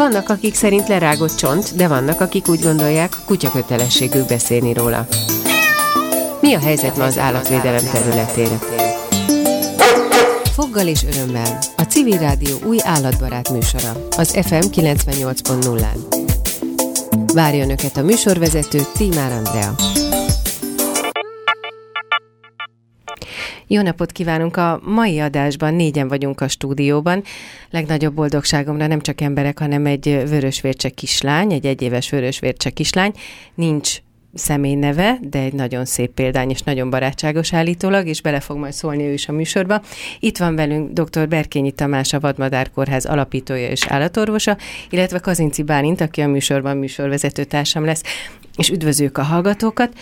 Vannak, akik szerint lerágott csont, de vannak, akik úgy gondolják, kutya kötelességük beszélni róla. Mi a helyzet ma az állatvédelem területén? Foggal és örömmel a Civil Rádió új állatbarát műsora, az FM 98.0-án. Várja Önöket a műsorvezető Tímár Andrea. Jó napot kívánunk! A mai adásban négyen vagyunk a stúdióban. Legnagyobb boldogságomra nem csak emberek, hanem egy vörösvércse kislány, egy egyéves vörösvércse kislány. Nincs személy neve, de egy nagyon szép példány és nagyon barátságos állítólag, és bele fog majd szólni ő is a műsorba. Itt van velünk dr. Berkényi Tamás, a Vadmadár Kórház alapítója és állatorvosa, illetve Kazinci Bálint, aki a műsorban műsorvezető társam lesz, és üdvözlők a hallgatókat.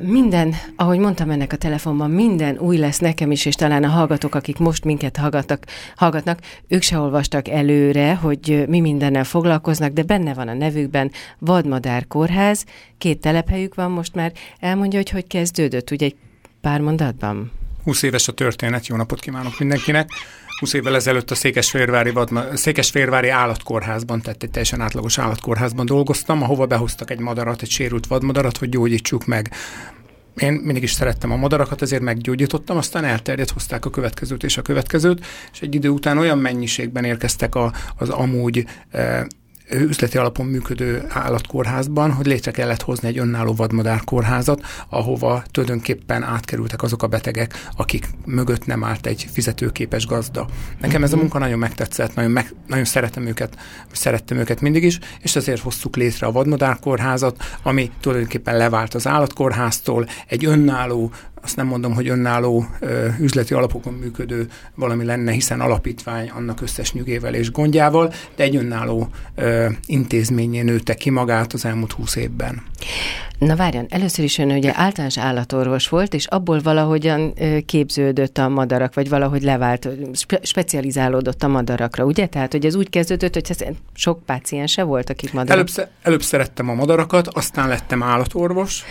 Minden, ahogy mondtam ennek a telefonban, minden új lesz nekem is, és talán a hallgatók, akik most minket hallgatnak, hallgatnak ők se olvastak előre, hogy mi mindennel foglalkoznak, de benne van a nevükben Vadmadár Kórház, két telephelyük van most már. Elmondja, hogy hogy kezdődött, ugye egy pár mondatban? 20 éves a történet, jó napot kívánok mindenkinek. 20 évvel ezelőtt a Székesfehérvári, Vadma, Székesfehérvári állatkórházban, tehát egy teljesen átlagos állatkórházban dolgoztam, ahova behoztak egy madarat, egy sérült vadmadarat, hogy gyógyítsuk meg. Én mindig is szerettem a madarakat, ezért meggyógyítottam, aztán elterjedt, hozták a következőt és a következőt, és egy idő után olyan mennyiségben érkeztek a, az amúgy e, üzleti alapon működő állatkórházban, hogy létre kellett hozni egy önálló vadmadárkórházat, ahova tulajdonképpen átkerültek azok a betegek, akik mögött nem állt egy fizetőképes gazda. Nekem ez a mhm. munka nagyon megtetszett, nagyon, meg, nagyon szeretem őket, szerettem őket mindig is, és ezért hoztuk létre a vadmadárkórházat, ami tulajdonképpen levált az állatkórháztól, egy önálló azt nem mondom, hogy önálló üzleti alapokon működő valami lenne, hiszen alapítvány annak összes nyugével és gondjával, de egy önálló intézményé nőtte ki magát az elmúlt húsz évben. Na várjan, először is ön ugye általános állatorvos volt, és abból valahogyan képződött a madarak, vagy valahogy levált, spe- specializálódott a madarakra, ugye? Tehát, hogy ez úgy kezdődött, hogy ez sok páciense volt, akik madarak... Előbb, előbb szerettem a madarakat, aztán lettem állatorvos,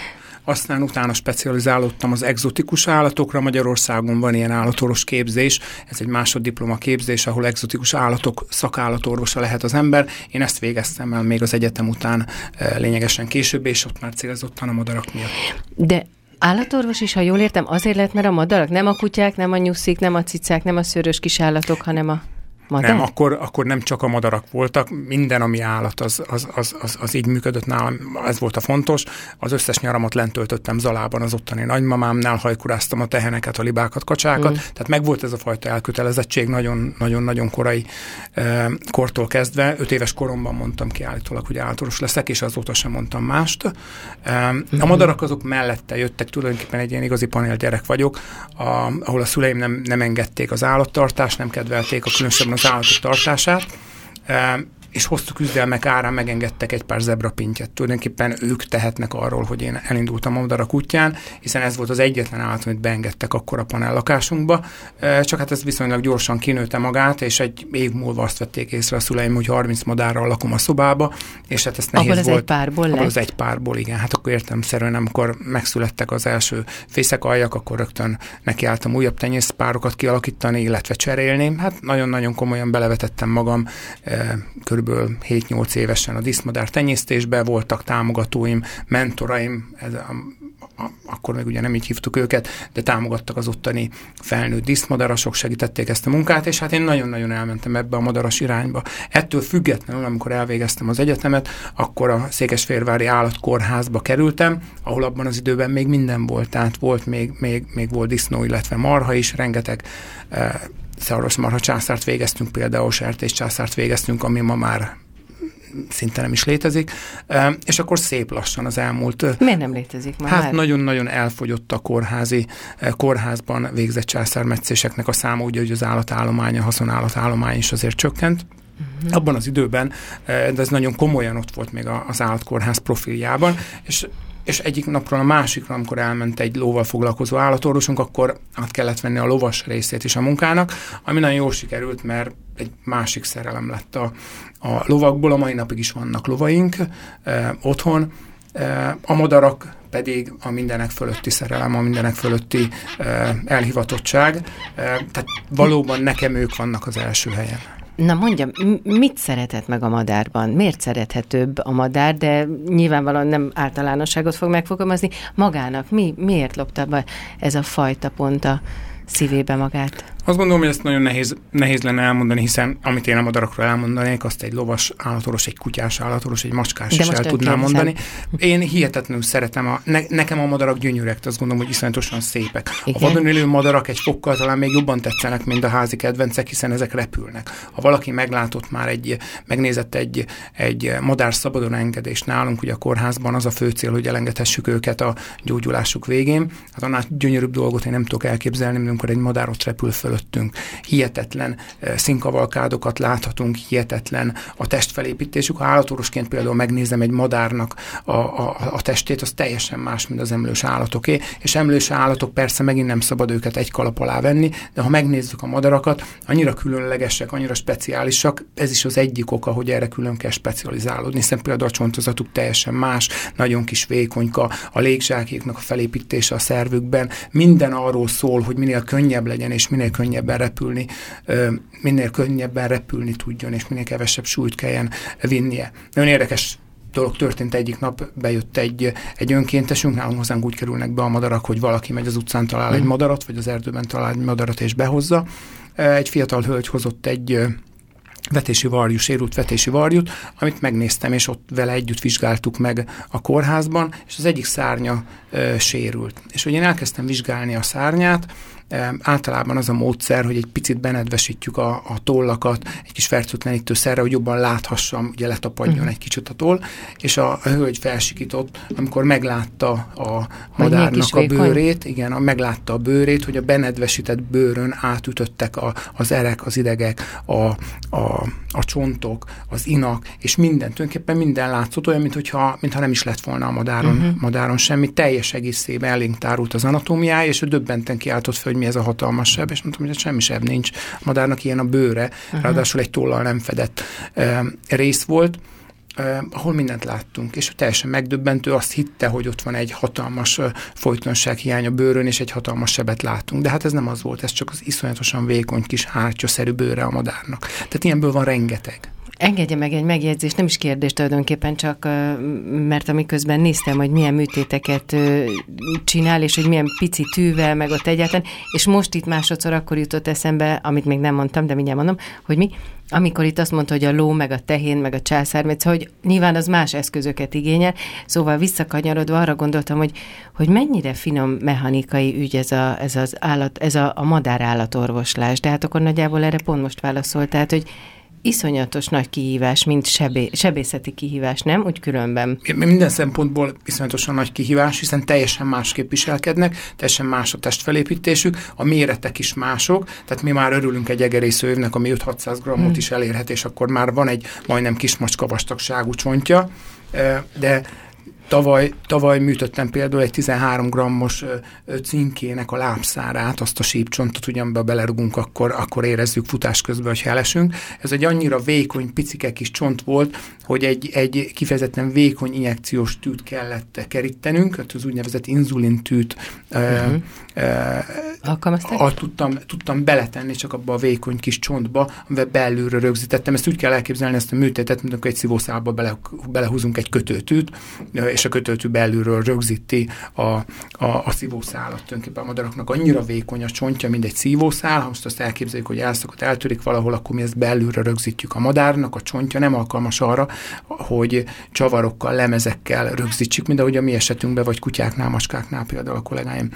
aztán utána specializálódtam az egzotikus állatokra. Magyarországon van ilyen állatorvos képzés, ez egy másoddiploma képzés, ahol egzotikus állatok szakállatorvosa lehet az ember. Én ezt végeztem el még az egyetem után eh, lényegesen később, és ott már célzottan a madarak miatt. De Állatorvos is, ha jól értem, azért lett, mert a madarak, nem a kutyák, nem a nyuszik, nem a cicák, nem a szőrös kis állatok, hanem a... Madár? Nem, akkor, akkor nem csak a madarak voltak, minden, ami állat, az, az, az, az, az így működött nálam, ez volt a fontos. Az összes nyaramat lent töltöttem Zalában az ottani nagymamámnál, hajkuráztam a teheneket, a libákat, kacsákat, mm. tehát megvolt ez a fajta elkötelezettség nagyon-nagyon korai eh, kortól kezdve. Öt éves koromban mondtam ki állítólag, hogy állatoros leszek, és azóta sem mondtam mást. Mm. A madarak azok mellette jöttek, tulajdonképpen egy ilyen igazi panel gyerek vagyok, a, ahol a szüleim nem, nem engedték az állattartást, nem kedvelték a különösebben az állatok tartását és hosszú küzdelmek árán megengedtek egy pár zebrapintyet. Tulajdonképpen ők tehetnek arról, hogy én elindultam a madarak útján, hiszen ez volt az egyetlen állat, amit beengedtek akkor a panellakásunkba. Csak hát ez viszonylag gyorsan kinőtte magát, és egy év múlva azt vették észre a szüleim, hogy 30 madárral lakom a szobába, és hát ez nehéz abból volt. egy párból abból az egy párból, igen. Hát akkor értem amikor megszülettek az első fészekaljak, akkor rögtön nekiálltam újabb tenyészpárokat kialakítani, illetve cserélni. Hát nagyon-nagyon komolyan belevetettem magam, körülbelül körülbelül 7-8 évesen a diszmadár tenyésztésbe, voltak támogatóim, mentoraim, ez a, a, akkor még ugye nem így hívtuk őket, de támogattak az ottani felnőtt diszmadarasok, segítették ezt a munkát, és hát én nagyon-nagyon elmentem ebbe a madaras irányba. Ettől függetlenül, amikor elvégeztem az egyetemet, akkor a Székesférvári állatkórházba kerültem, ahol abban az időben még minden volt, tehát volt még, még, még volt disznó, illetve marha is, rengeteg eh, szaros marha császárt végeztünk, például sertés császárt végeztünk, ami ma már szinte nem is létezik, és akkor szép lassan az elmúlt... Miért nem létezik már? Hát nagyon-nagyon elfogyott a kórházi, kórházban végzett császármetszéseknek a száma, úgy, hogy az állatállomány, a haszonállatállomány is azért csökkent. Uh-huh. Abban az időben, de ez nagyon komolyan ott volt még az állatkórház profiljában, és és egyik napról a másikra, amikor elment egy lóval foglalkozó állatorvosunk, akkor át kellett venni a lovas részét is a munkának, ami nagyon jól sikerült, mert egy másik szerelem lett a, a lovakból, a mai napig is vannak lovaink e, otthon, e, a madarak pedig a mindenek fölötti szerelem, a mindenek fölötti e, elhivatottság, e, tehát valóban nekem ők vannak az első helyen. Na mondjam, mit szeretett meg a madárban? Miért szerethetőbb a madár, de nyilvánvalóan nem általánosságot fog megfogalmazni. Magának mi, miért lopta be ez a fajta pont a szívébe magát? Azt gondolom, hogy ezt nagyon nehéz, nehéz lenne elmondani, hiszen amit én a madarakról elmondanék, azt egy lovas állatoros, egy kutyás állatoros, egy macskás is el tudnám mondani. Én hihetetlenül szeretem, a, ne, nekem a madarak gyönyörek, azt gondolom, hogy iszonyatosan szépek. Igen. A vadon élő madarak egy fokkal talán még jobban tetszenek, mint a házi kedvencek, hiszen ezek repülnek. Ha valaki meglátott már egy, megnézett egy, egy madár szabadon engedést nálunk, ugye a kórházban az a fő cél, hogy elengedhessük őket a gyógyulásuk végén. Hát annál gyönyörűbb dolgot én nem tudok elképzelni, amikor egy madár ott repül föl fölöttünk. Hihetetlen eh, színkavalkádokat láthatunk, hihetetlen a testfelépítésük. Ha állatorvosként például megnézem egy madárnak a, a, a testét, az teljesen más, mint az emlős állatoké, és emlős állatok persze megint nem szabad őket egy kalap alá venni, de ha megnézzük a madarakat, annyira különlegesek, annyira speciálisak, ez is az egyik oka, hogy erre külön kell specializálódni, hiszen például a csontozatuk teljesen más, nagyon kis vékonyka, a légzsákéknak a felépítése a szervükben, minden arról szól, hogy minél könnyebb legyen és minél könnyebb könnyebben repülni, minél könnyebben repülni tudjon, és minél kevesebb súlyt kelljen vinnie. Nagyon érdekes dolog történt egyik nap, bejött egy, egy önkéntesünk, nálunk hozzánk úgy kerülnek be a madarak, hogy valaki megy az utcán, talál egy mhm. madarat, vagy az erdőben talál egy madarat és behozza. Egy fiatal hölgy hozott egy vetési varjú, sérült vetési varjút, amit megnéztem, és ott vele együtt vizsgáltuk meg a kórházban, és az egyik szárnya ö, sérült. És hogy én elkezdtem vizsgálni a szárnyát, Általában az a módszer, hogy egy picit benedvesítjük a, a tollakat egy kis fertőtlenítőszerre, hogy jobban láthassam, ugye letapadjon uh-huh. egy kicsit a toll, és a, a hölgy felsikított, amikor meglátta a madárnak a bőrét, igen, a, meglátta a bőrét, hogy a benedvesített bőrön átütöttek a, az erek, az idegek, a, a, a csontok, az inak, és minden, tulajdonképpen minden látszott olyan, mintha, mintha nem is lett volna a madáron, uh-huh. madáron semmi, teljes egészében elénk tárult az anatómiája, és ő döbbenten kiáltott fel, hogy mi ez a hatalmas seb, és mondtam, hogy ez semmi seb nincs. A madárnak ilyen a bőre, uh-huh. ráadásul egy tollal nem fedett uh, rész volt, Uh, ahol mindent láttunk, és teljesen megdöbbentő, azt hitte, hogy ott van egy hatalmas uh, folytonság hiány a bőrön, és egy hatalmas sebet látunk. De hát ez nem az volt, ez csak az iszonyatosan vékony kis hártyaszerű bőre a madárnak. Tehát ilyenből van rengeteg. Engedje meg egy megjegyzést, nem is kérdés tulajdonképpen, csak mert amiközben néztem, hogy milyen műtéteket csinál, és hogy milyen pici tűvel, meg ott egyáltalán, és most itt másodszor akkor jutott eszembe, amit még nem mondtam, de mindjárt mondom, hogy mi, amikor itt azt mondta, hogy a ló, meg a tehén, meg a császármetsz, hogy nyilván az más eszközöket igényel, szóval visszakanyarodva arra gondoltam, hogy, hogy mennyire finom mechanikai ügy ez, a, ez az állat, ez a, a madár állatorvoslás, de hát akkor nagyjából erre pont most válaszolt, tehát, hogy iszonyatos nagy kihívás, mint sebé, sebészeti kihívás, nem? Úgy különben. Minden szempontból iszonyatosan nagy kihívás, hiszen teljesen másképp viselkednek, teljesen más a testfelépítésük, a méretek is mások, tehát mi már örülünk egy egerészőövnek, ami 5-600 grammot hmm. is elérhet, és akkor már van egy majdnem kismacska vastagságú csontja, de Tavaly, tavaly műtöttem például egy 13 grammos cinkének a lábszárát, azt a sípcsontot, ugyanbe belerugunk, akkor, akkor érezzük futás közben, hogy elesünk. Ez egy annyira vékony, picike kis csont volt, hogy egy, egy kifejezetten vékony injekciós tűt kellett kerítenünk, hát az úgynevezett inzulintűt uh-huh. Uh, uh, tudtam, tudtam beletenni csak abba a vékony kis csontba, amivel belülről rögzítettem. Ezt úgy kell elképzelni, ezt a műtétet, mint amikor egy szívószálba bele, belehúzunk egy kötőtűt, és a kötőtű belülről rögzíti a, a, a szívószálat. Tulajdonképpen a madaraknak annyira vékony a csontja, mint egy szívószál, ha most azt elképzeljük, hogy elszakad, eltörik valahol, akkor mi ezt belülről rögzítjük. A madárnak a csontja nem alkalmas arra, hogy csavarokkal, lemezekkel rögzítsük, mint ahogy a mi esetünkben, vagy kutyáknál, maskáknál például a kollégáim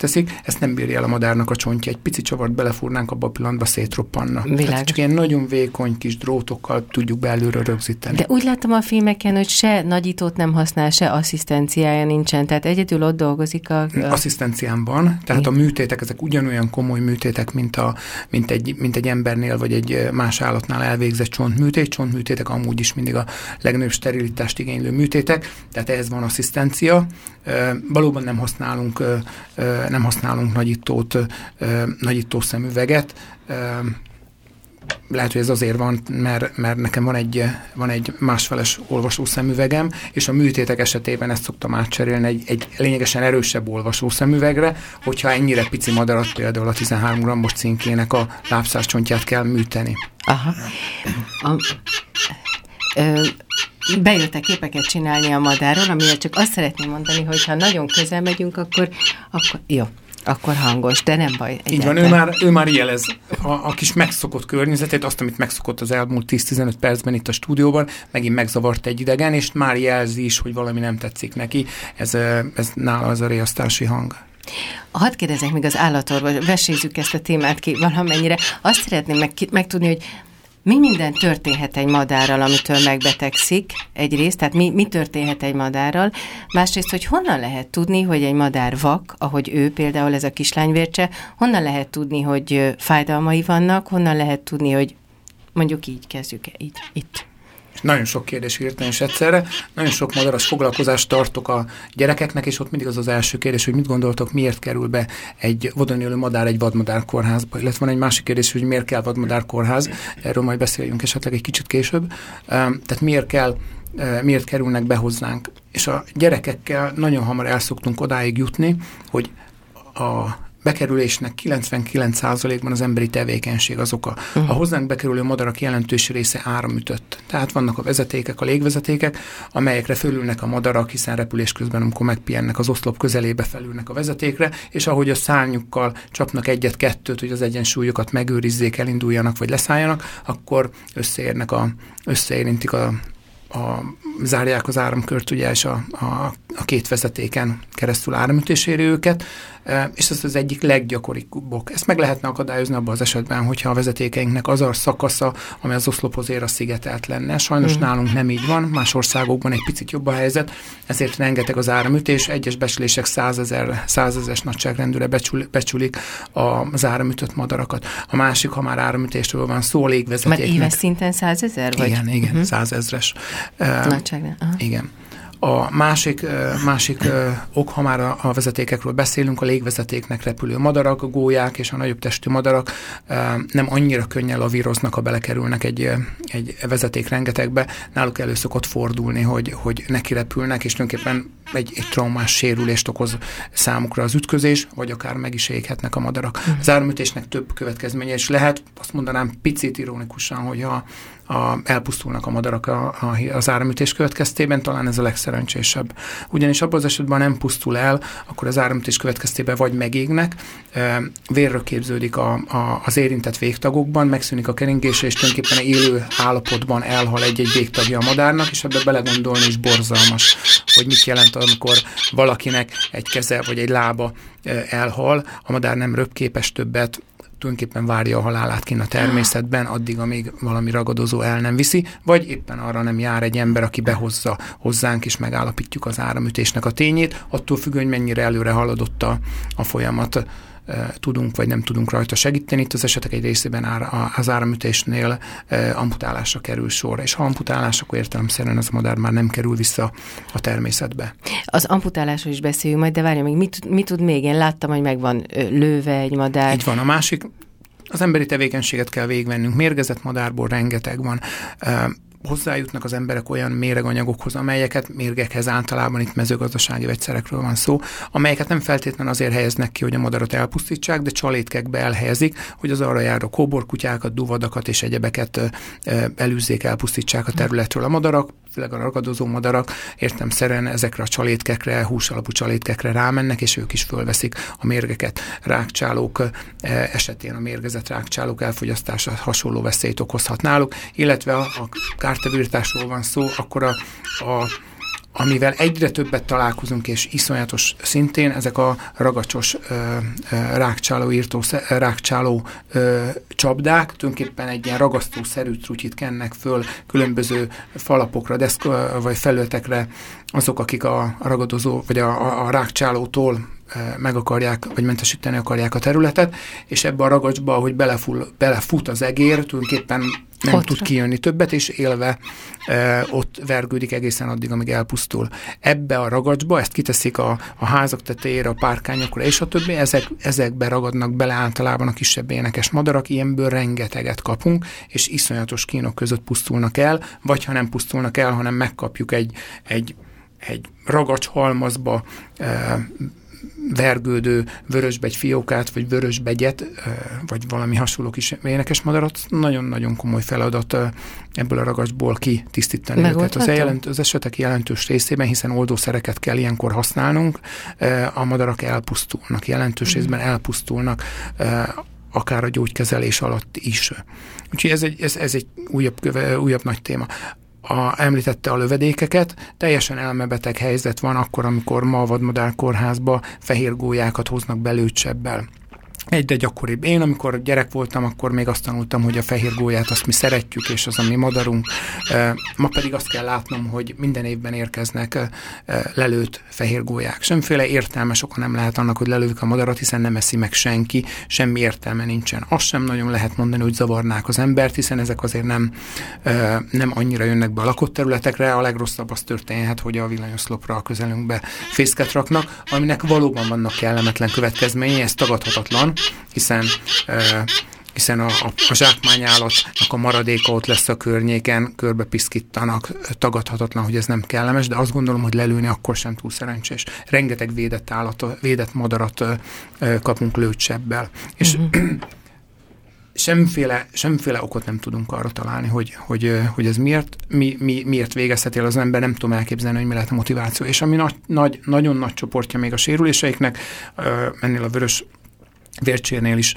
megteszik. Ezt nem bírja el a madárnak a csontja. Egy pici csavart belefúrnánk, abban a pillanatban szétroppanna. Tehát csak ilyen nagyon vékony kis drótokkal tudjuk belülről rögzíteni. De úgy láttam a filmeken, hogy se nagyítót nem használ, se asszisztenciája nincsen, tehát egyedül ott dolgozik a... a... Asszisztenciámban, tehát a műtétek, ezek ugyanolyan komoly műtétek, mint, a, mint, egy, mint egy embernél, vagy egy más állatnál elvégzett csontműtét. Csontműtétek amúgy is mindig a legnagyobb sterilitást igénylő műtétek, tehát ehhez van asszisztencia. Valóban nem használunk, nem használunk nagyítót, nagyító szemüveget, lehet, hogy ez azért van, mert, mert nekem van egy, van egy másfeles olvasó szemüvegem, és a műtétek esetében ezt szoktam átcserélni egy, egy lényegesen erősebb olvasó szemüvegre, hogyha ennyire pici madarat, például a 13 grammos cinkének a lábszáscsontját kell műteni. Aha. A, ö, bejöttek képeket csinálni a madárról, amivel csak azt szeretném mondani, hogy ha nagyon közel megyünk, akkor, akkor jó, akkor hangos, de nem baj. Egyáltalán. Így van, ő már, ő már jelez a, a kis megszokott környezetét, azt, amit megszokott az elmúlt 10-15 percben itt a stúdióban, megint megzavart egy idegen, és már jelzi is, hogy valami nem tetszik neki. Ez, ez nála az a riasztási hang. Hadd kérdezek még az állatorvos, vesézzük ezt a témát ki valamennyire. Azt szeretném meg, megtudni, hogy mi minden történhet egy madárral, amitől megbetegszik egyrészt, tehát mi, mi történhet egy madárral, másrészt, hogy honnan lehet tudni, hogy egy madár vak, ahogy ő például ez a kislányvércse, honnan lehet tudni, hogy fájdalmai vannak, honnan lehet tudni, hogy mondjuk így kezdjük így, itt. Nagyon sok kérdés hirtelen és egyszerre. Nagyon sok madaras foglalkozást tartok a gyerekeknek, és ott mindig az az első kérdés, hogy mit gondoltok, miért kerül be egy vadon élő madár egy vadmadár kórházba. Illetve van egy másik kérdés, hogy miért kell vadmadár kórház. Erről majd beszéljünk esetleg egy kicsit később. Tehát miért kell miért kerülnek be hozzánk. És a gyerekekkel nagyon hamar el szoktunk odáig jutni, hogy a bekerülésnek 99%-ban az emberi tevékenység az oka. Uh-huh. A hozzánk bekerülő madarak jelentős része áramütött. Tehát vannak a vezetékek, a légvezetékek, amelyekre fölülnek a madarak, hiszen repülés közben, amikor megpihennek az oszlop közelébe, felülnek a vezetékre, és ahogy a szárnyukkal csapnak egyet-kettőt, hogy az egyensúlyokat megőrizzék, elinduljanak vagy leszálljanak, akkor összeérnek a, összeérintik a, a, zárják az áramkört, ugye, és a, a, a két vezetéken keresztül áramütés éri őket, és ez az egyik leggyakoribb Ezt meg lehetne akadályozni abban az esetben, hogyha a vezetékeinknek az a szakasza, ami az oszlophoz ér, a szigetelt lenne. Sajnos mm. nálunk nem így van, más országokban egy picit jobb a helyzet, ezért rengeteg az áramütés, egyes becslések százezer, százezes nagyságrendűre becsül, becsülik az áramütött madarakat. A másik, ha már áramütésről van szó, légvezetéknek. Mert éves szinten százezer? Vagy? Igen, igen, uh-huh. százezres. Nagyságrend. Igen. A másik, másik ok, ha már a vezetékekről beszélünk, a légvezetéknek repülő madarak, a gólyák és a nagyobb testű madarak nem annyira könnyen lavíroznak, ha belekerülnek egy, egy vezeték rengetegbe. Náluk elő szokott fordulni, hogy, hogy neki repülnek, és tulajdonképpen egy, egy traumás sérülést okoz számukra az ütközés, vagy akár meg is éghetnek a madarak. Mhm. Az áramütésnek több következménye is lehet, azt mondanám picit ironikusan, hogy a, a, elpusztulnak a madarak a, a, az áramütés következtében, talán ez a legszerencsésebb. Ugyanis abban az esetben, nem pusztul el, akkor az áramütés következtében vagy megégnek, vérről képződik a, a, az érintett végtagokban, megszűnik a keringése, és tulajdonképpen élő állapotban elhal egy-egy végtagja a madárnak, és ebbe belegondolni is borzalmas, hogy mit jelent, amikor valakinek egy keze vagy egy lába elhal, a madár nem röpképes többet, tulajdonképpen várja a halálát kint a természetben, addig, amíg valami ragadozó el nem viszi, vagy éppen arra nem jár egy ember, aki behozza hozzánk, és megállapítjuk az áramütésnek a tényét, attól függ, hogy mennyire előre haladott a, a folyamat tudunk vagy nem tudunk rajta segíteni. Itt az esetek egy részében az áramütésnél amputálásra kerül sor, és ha amputálás, akkor értelemszerűen az a madár már nem kerül vissza a természetbe. Az amputálásról is beszéljünk majd, de várja még, mit, mit tud még? Én láttam, hogy megvan lőve egy madár. Így van. A másik, az emberi tevékenységet kell végvennünk. Mérgezett madárból rengeteg van hozzájutnak az emberek olyan méreganyagokhoz, amelyeket mérgekhez általában itt mezőgazdasági vegyszerekről van szó, amelyeket nem feltétlenül azért helyeznek ki, hogy a madarat elpusztítsák, de csalétkekbe elhelyezik, hogy az arra járó kóborkutyákat, duvadakat és egyebeket elűzzék, elpusztítsák a területről. A madarak főleg a ragadozó madarak értemszerűen ezekre a csalétkekre, húsalapú csalétkekre rámennek, és ők is fölveszik a mérgeket. Rákcsálók esetén a mérgezett rákcsálók elfogyasztása hasonló veszélyt okozhat náluk, illetve a, kártevőírtásról van szó, akkor a, a amivel egyre többet találkozunk, és iszonyatos szintén, ezek a ragacsos rákcsáló, írtó, rákcsáló csapdák, tulajdonképpen egy ilyen ragasztószerű trutyit kennek föl különböző falapokra, deszk, vagy felületekre azok, akik a, ragadozó, vagy a, a rákcsálótól meg akarják, vagy mentesíteni akarják a területet, és ebbe a ragacsba, hogy beleful, belefut az egér, tulajdonképpen nem Otra. tud kijönni többet, és élve e, ott vergődik egészen addig, amíg elpusztul. Ebbe a ragacsba, ezt kiteszik a, a házak tetejére, a párkányokra, és a többi, ezek, ezekbe ragadnak bele általában a kisebb énekes madarak, ilyenből rengeteget kapunk, és iszonyatos kínok között pusztulnak el, vagy ha nem pusztulnak el, hanem megkapjuk egy, egy egy ragacs halmazba e, vergődő vörösbegy fiókát, vagy vörösbegyet, vagy valami hasonló kis énekes madarat, nagyon-nagyon komoly feladat ebből a ragacsból kitisztítani őket. Az, jelent, az esetek jelentős részében, hiszen oldószereket kell ilyenkor használnunk, a madarak elpusztulnak, jelentős mm. részben elpusztulnak, akár a gyógykezelés alatt is. Úgyhogy ez egy, ez, ez egy újabb, köve, újabb nagy téma a, említette a lövedékeket, teljesen elmebeteg helyzet van akkor, amikor ma a vadmadár kórházba fehér gólyákat hoznak belőcsebbel egyre gyakoribb. Én, amikor gyerek voltam, akkor még azt tanultam, hogy a fehér gólyát azt mi szeretjük, és az a mi madarunk. Ma pedig azt kell látnom, hogy minden évben érkeznek lelőtt fehér gólyák. Semmiféle értelme sokan nem lehet annak, hogy lelőjük a madarat, hiszen nem eszi meg senki, semmi értelme nincsen. Azt sem nagyon lehet mondani, hogy zavarnák az embert, hiszen ezek azért nem, nem annyira jönnek be a lakott területekre. A legrosszabb az történhet, hogy a villanyoszlopra a közelünkbe fészket raknak, aminek valóban vannak kellemetlen következményei, ez tagadhatatlan, hiszen hiszen a, a, a zsákmányállatnak a maradéka ott lesz a környéken, körbe piszkítanak, tagadhatatlan, hogy ez nem kellemes, de azt gondolom, hogy lelőni akkor sem túl szerencsés. Rengeteg védett állat, védett madarat kapunk lőcsebbel. És uh-huh. semmiféle, semmiféle okot nem tudunk arra találni, hogy, hogy, hogy ez miért, mi, mi, miért végezheti el az ember, nem tudom elképzelni, hogy mi lehet a motiváció. És ami nagy, nagy, nagyon nagy csoportja még a sérüléseiknek, ennél a vörös vércsérnél is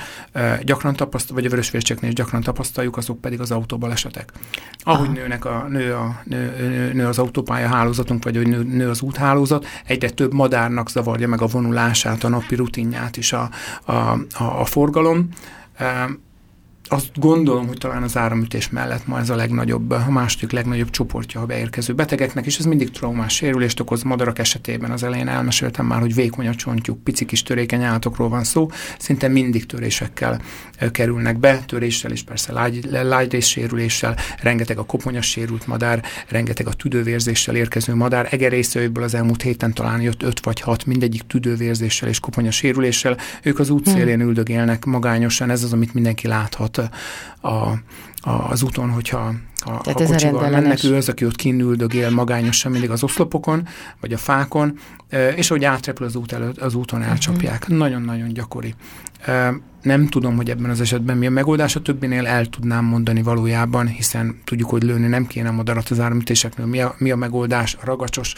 gyakran tapasztal, vagy a vörös vércseknél is gyakran tapasztaljuk, azok pedig az autóbalesetek. Ahogy Aha. nőnek a, nő, a, nő, nő, nő az autópálya hálózatunk, vagy hogy nő, nő az úthálózat, egyre több madárnak zavarja meg a vonulását, a napi rutinját is a, a, a, a forgalom. Azt gondolom, hogy talán az áramütés mellett ma ez a legnagyobb, a második legnagyobb csoportja a beérkező betegeknek, és ez mindig traumás sérülést okoz. Madarak esetében az elején elmeséltem már, hogy vékony a csontjuk, pici kis törékeny állatokról van szó, szinte mindig törésekkel kerülnek be, töréssel és persze lágy, lágy sérüléssel, rengeteg a koponyas sérült madár, rengeteg a tüdővérzéssel érkező madár, egerészőjéből az elmúlt héten talán jött 5 vagy 6, mindegyik tüdővérzéssel és koponyas sérüléssel, ők az útszélén hmm. üldögélnek magányosan, ez az, amit mindenki láthat a, a, az úton, hogyha a, Tehát a kocsival mennek, ő az, aki ott kinüldögél magányosan mindig az oszlopokon, vagy a fákon, és hogy átrepül az, út előtt, az úton mhm. elcsapják. Uh-huh. Nagyon-nagyon gyakori. Nem tudom, hogy ebben az esetben mi a megoldás, a többinél el tudnám mondani valójában, hiszen tudjuk, hogy lőni nem kéne a madarat az áramítéseknél. Mi a, mi a megoldás? A ragacsos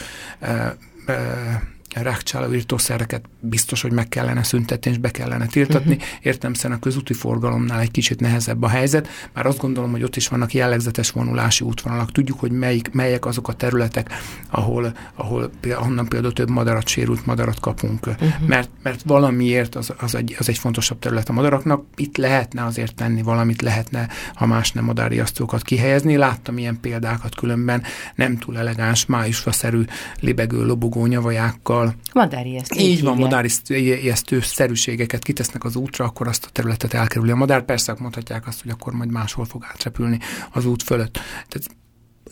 rákcsáló írtószereket biztos, hogy meg kellene szüntetni és be kellene tiltatni. Uh-huh. Értem a közúti forgalomnál egy kicsit nehezebb a helyzet, már azt gondolom, hogy ott is vannak jellegzetes vonulási útvonalak. Tudjuk, hogy melyik, melyek azok a területek, ahol, ahol ahonnan például több madarat, sérült madarat kapunk. Uh-huh. Mert, mert valamiért az, az, egy, az egy fontosabb terület a madaraknak. Itt lehetne azért tenni valamit, lehetne, ha más nem madárriasztókat kihelyezni. Láttam ilyen példákat különben, nem túl elegáns, májusfaszerű libegő lobogó nyavajákkal, Madári ijesztő. Így van, madári ijesztő szerűségeket kitesznek az útra, akkor azt a területet elkerüli a madár. Persze mondhatják azt, hogy akkor majd máshol fog átrepülni az út fölött. Tehát,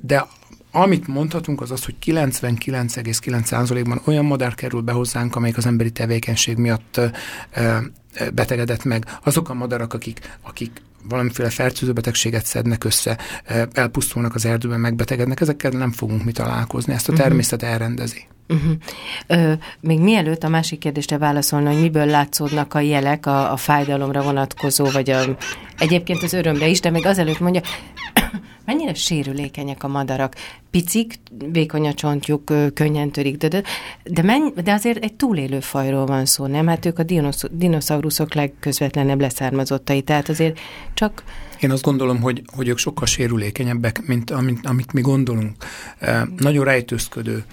de amit mondhatunk, az az, hogy 99,9%-ban olyan madár kerül be hozzánk, amelyik az emberi tevékenység miatt betegedett meg. Azok a madarak, akik, akik valamiféle fertőző betegséget szednek össze, elpusztulnak az erdőben, megbetegednek, ezekkel nem fogunk mi találkozni, ezt a mhm. természet uh-huh. elrendezi. Uh-huh. Ö, még mielőtt a másik kérdésre válaszolna, hogy miből látszódnak a jelek a, a fájdalomra vonatkozó, vagy a, egyébként az örömre is, de még azelőtt mondja, mennyire sérülékenyek a madarak? Picik, vékony a csontjuk, könnyen törik, de, de, menny, de azért egy túlélő fajról van szó, nem? Hát ők a dinosz, dinoszauruszok legközvetlenebb leszármazottai, tehát azért csak... Én azt gondolom, hogy, hogy ők sokkal sérülékenyebbek, mint amit, amit mi gondolunk. Nagyon rejtőzködő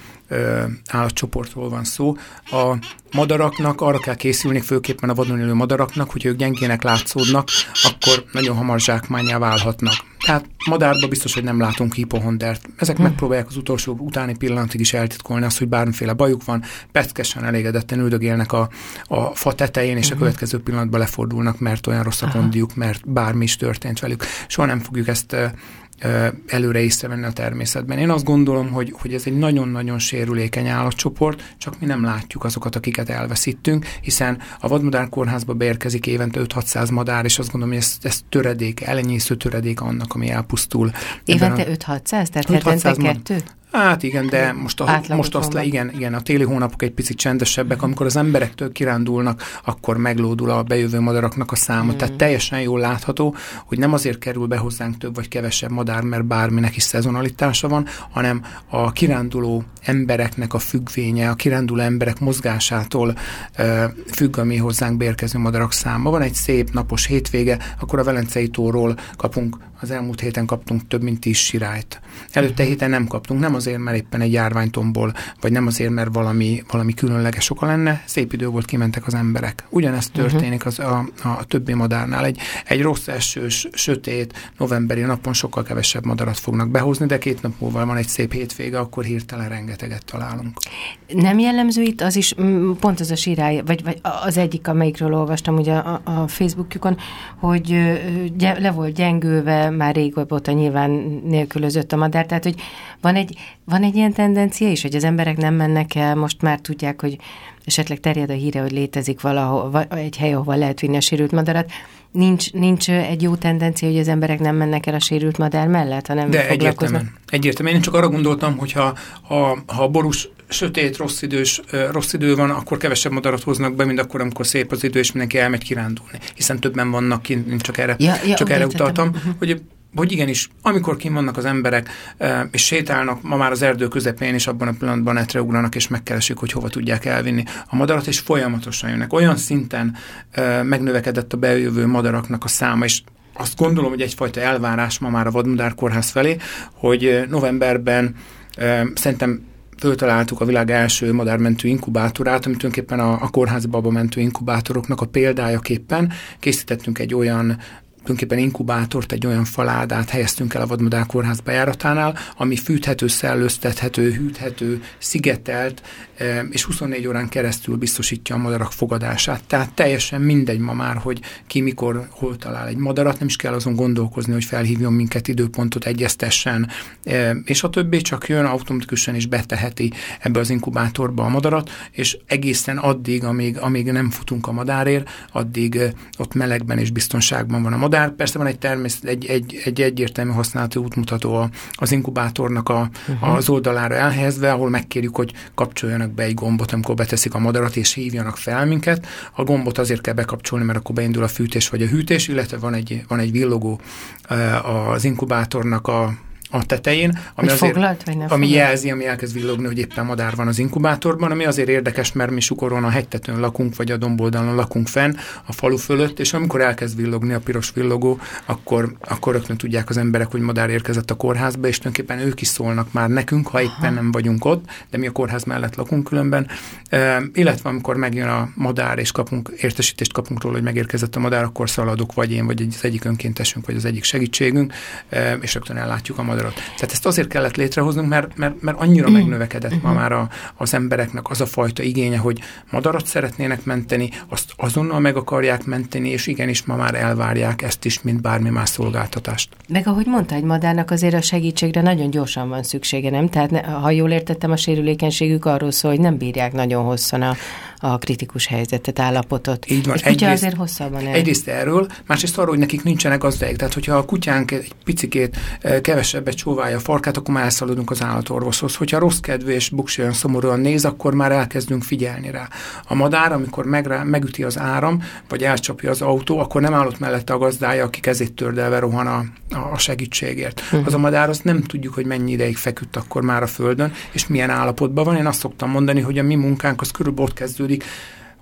állatcsoportról van szó. A madaraknak arra kell készülni, főképpen a vadon élő madaraknak, hogy ők gyengének látszódnak, akkor nagyon hamar zsákmányá válhatnak. Tehát madárba biztos, hogy nem látunk hipohondert. Ezek hmm. megpróbálják az utolsó utáni pillanatig is eltitkolni azt, hogy bármiféle bajuk van, peckesen elégedetten üldögélnek a, a fa tetején, és hmm. a következő pillanatban lefordulnak, mert olyan rossz a kondiuk, mert bármi is történt velük. Soha nem fogjuk ezt előre észrevenni a természetben. Én azt gondolom, hogy, hogy ez egy nagyon-nagyon sérülékeny állatcsoport, csak mi nem látjuk azokat, akiket elveszítünk, hiszen a vadmadár kórházba beérkezik évente 5-600 madár, és azt gondolom, hogy ez, ez töredék, elenyésző töredék annak, ami elpusztul. Évente 5-600? Tehát hetente kettő? Hát igen, de most, a, most azt le, igen, igen, a téli hónapok egy picit csendesebbek, amikor az emberektől kirándulnak, akkor meglódul a bejövő madaraknak a száma. Mm. Tehát teljesen jól látható, hogy nem azért kerül be hozzánk több vagy kevesebb madár, mert bárminek is szezonalitása van, hanem a kiránduló embereknek a függvénye, a kiránduló emberek mozgásától uh, függ a mi hozzánk beérkező madarak száma. Van egy szép napos hétvége, akkor a Velencei tóról kapunk, az elmúlt héten kaptunk több mint tíz sirályt. Előtte héten nem kaptunk, nem azért, mert éppen egy járványtomból, vagy nem azért, mert valami, valami különleges oka lenne, szép idő volt, kimentek az emberek. Ugyanezt mhm. történik az a, a többi madárnál. Egy, egy rossz esős, sötét, novemberi napon sokkal kevesebb madarat fognak behozni, de két nap múlva van egy szép hétvége, akkor hirtelen rengeteget találunk. Nem jellemző itt az is, pont az a sirály, vagy, vagy az egyik, amelyikről olvastam ugye a, a Facebookjukon, hogy le volt gyengülve, már régóta nyilván nélkülözött a madár, tehát hogy van egy, van egy ilyen tendencia is, hogy az emberek nem mennek el, most már tudják, hogy esetleg terjed a híre, hogy létezik valahol, egy hely, ahol lehet vinni a sérült madarat, nincs, nincs egy jó tendencia, hogy az emberek nem mennek el a sérült madár mellett, hanem De egyértelműen. Egyértelműen. Én csak arra gondoltam, hogy ha, ha, ha a borús sötét, rossz, idős, rossz idő van, akkor kevesebb madarat hoznak be, mint akkor, amikor szép az idő, és mindenki elmegy kirándulni. Hiszen többen vannak kint, én csak erre, ja, ja, csak erre utaltam, uh-huh. hogy hogy igenis, amikor kim vannak az emberek, és sétálnak ma már az erdő közepén, és abban a pillanatban netre ugranak, és megkeresik, hogy hova tudják elvinni a madarat, és folyamatosan jönnek. Olyan szinten megnövekedett a bejövő madaraknak a száma, és azt gondolom, hogy egyfajta elvárás ma már a vadmudár kórház felé, hogy novemberben szerintem föltaláltuk a világ első madármentő inkubátorát, amit tulajdonképpen a, a kórházba mentő inkubátoroknak a példájaképpen. Készítettünk egy olyan tulajdonképpen inkubátort, egy olyan faládát helyeztünk el a Vadmodál Kórház bejáratánál, ami fűthető, szellőztethető, hűthető, szigetelt, e, és 24 órán keresztül biztosítja a madarak fogadását. Tehát teljesen mindegy ma már, hogy ki mikor, hol talál egy madarat, nem is kell azon gondolkozni, hogy felhívjon minket, időpontot egyeztessen, e, és a többi csak jön automatikusan és beteheti ebbe az inkubátorba a madarat, és egészen addig, amíg, amíg nem futunk a madárért, addig e, ott melegben és biztonságban van a madár, persze van egy természet, egy, egy, egy egyértelmű használati útmutató az inkubátornak a, uh-huh. az oldalára elhelyezve, ahol megkérjük, hogy kapcsoljanak be egy gombot, amikor beteszik a madarat, és hívjanak fel minket. A gombot azért kell bekapcsolni, mert akkor beindul a fűtés vagy a hűtés, illetve van egy, van egy villogó az inkubátornak a a tetején, ami, azért, foglalt, vagy ami jelzi, ami elkezd villogni, hogy éppen madár van az inkubátorban, ami azért érdekes, mert mi sukoron a hegytetőn lakunk, vagy a domboldalon lakunk fenn, a falu fölött, és amikor elkezd villogni a piros villogó, akkor, akkor rögtön tudják az emberek, hogy madár érkezett a kórházba, és tulajdonképpen ők is szólnak már nekünk, ha éppen Aha. nem vagyunk ott, de mi a kórház mellett lakunk különben, e, illetve amikor megjön a madár, és kapunk, értesítést kapunk róla, hogy megérkezett a madár, akkor szaladok, vagy én, vagy az egyik önkéntesünk, vagy az egyik segítségünk, e, és rögtön ellátjuk a madár madarat. Tehát ezt azért kellett létrehoznunk, mert, mert, mert annyira mm. megnövekedett ma mhm. már a, az embereknek az a fajta igénye, hogy madarat szeretnének menteni, azt azonnal meg akarják menteni, és igenis ma már elvárják ezt is, mint bármi más szolgáltatást. Meg ahogy mondta, egy madárnak azért a segítségre nagyon gyorsan van szüksége, nem? Tehát ne, ha jól értettem, a sérülékenységük arról szól, hogy nem bírják nagyon hosszan a, a kritikus helyzetet, állapotot. Így van. Egy kutya egyrészt, azért hosszabban el. Egyrészt erről, másrészt arról, hogy nekik nincsenek gazdáik. Tehát, hogyha a kutyánk egy picikét eh, kevesebbet csóválja a farkát, akkor már elszaladunk az állatorvoshoz. Hogyha rossz kedvű és buksi olyan szomorúan néz, akkor már elkezdünk figyelni rá. A madár, amikor meg, megüti az áram, vagy elcsapja az autó, akkor nem állott mellette a gazdája, aki kezét tördelve rohan a, a segítségért. Uh-huh. Az a madár, azt nem tudjuk, hogy mennyi ideig feküdt akkor már a földön, és milyen állapotban van. Én azt szoktam mondani, hogy a mi munkánk az körülbelül ott kezdődik,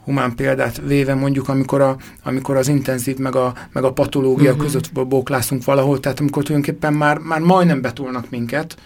humán példát véve mondjuk, amikor, a, amikor az intenzív meg a, meg a patológia uh-huh. között bóklászunk valahol, tehát amikor tulajdonképpen már, már majdnem betolnak minket,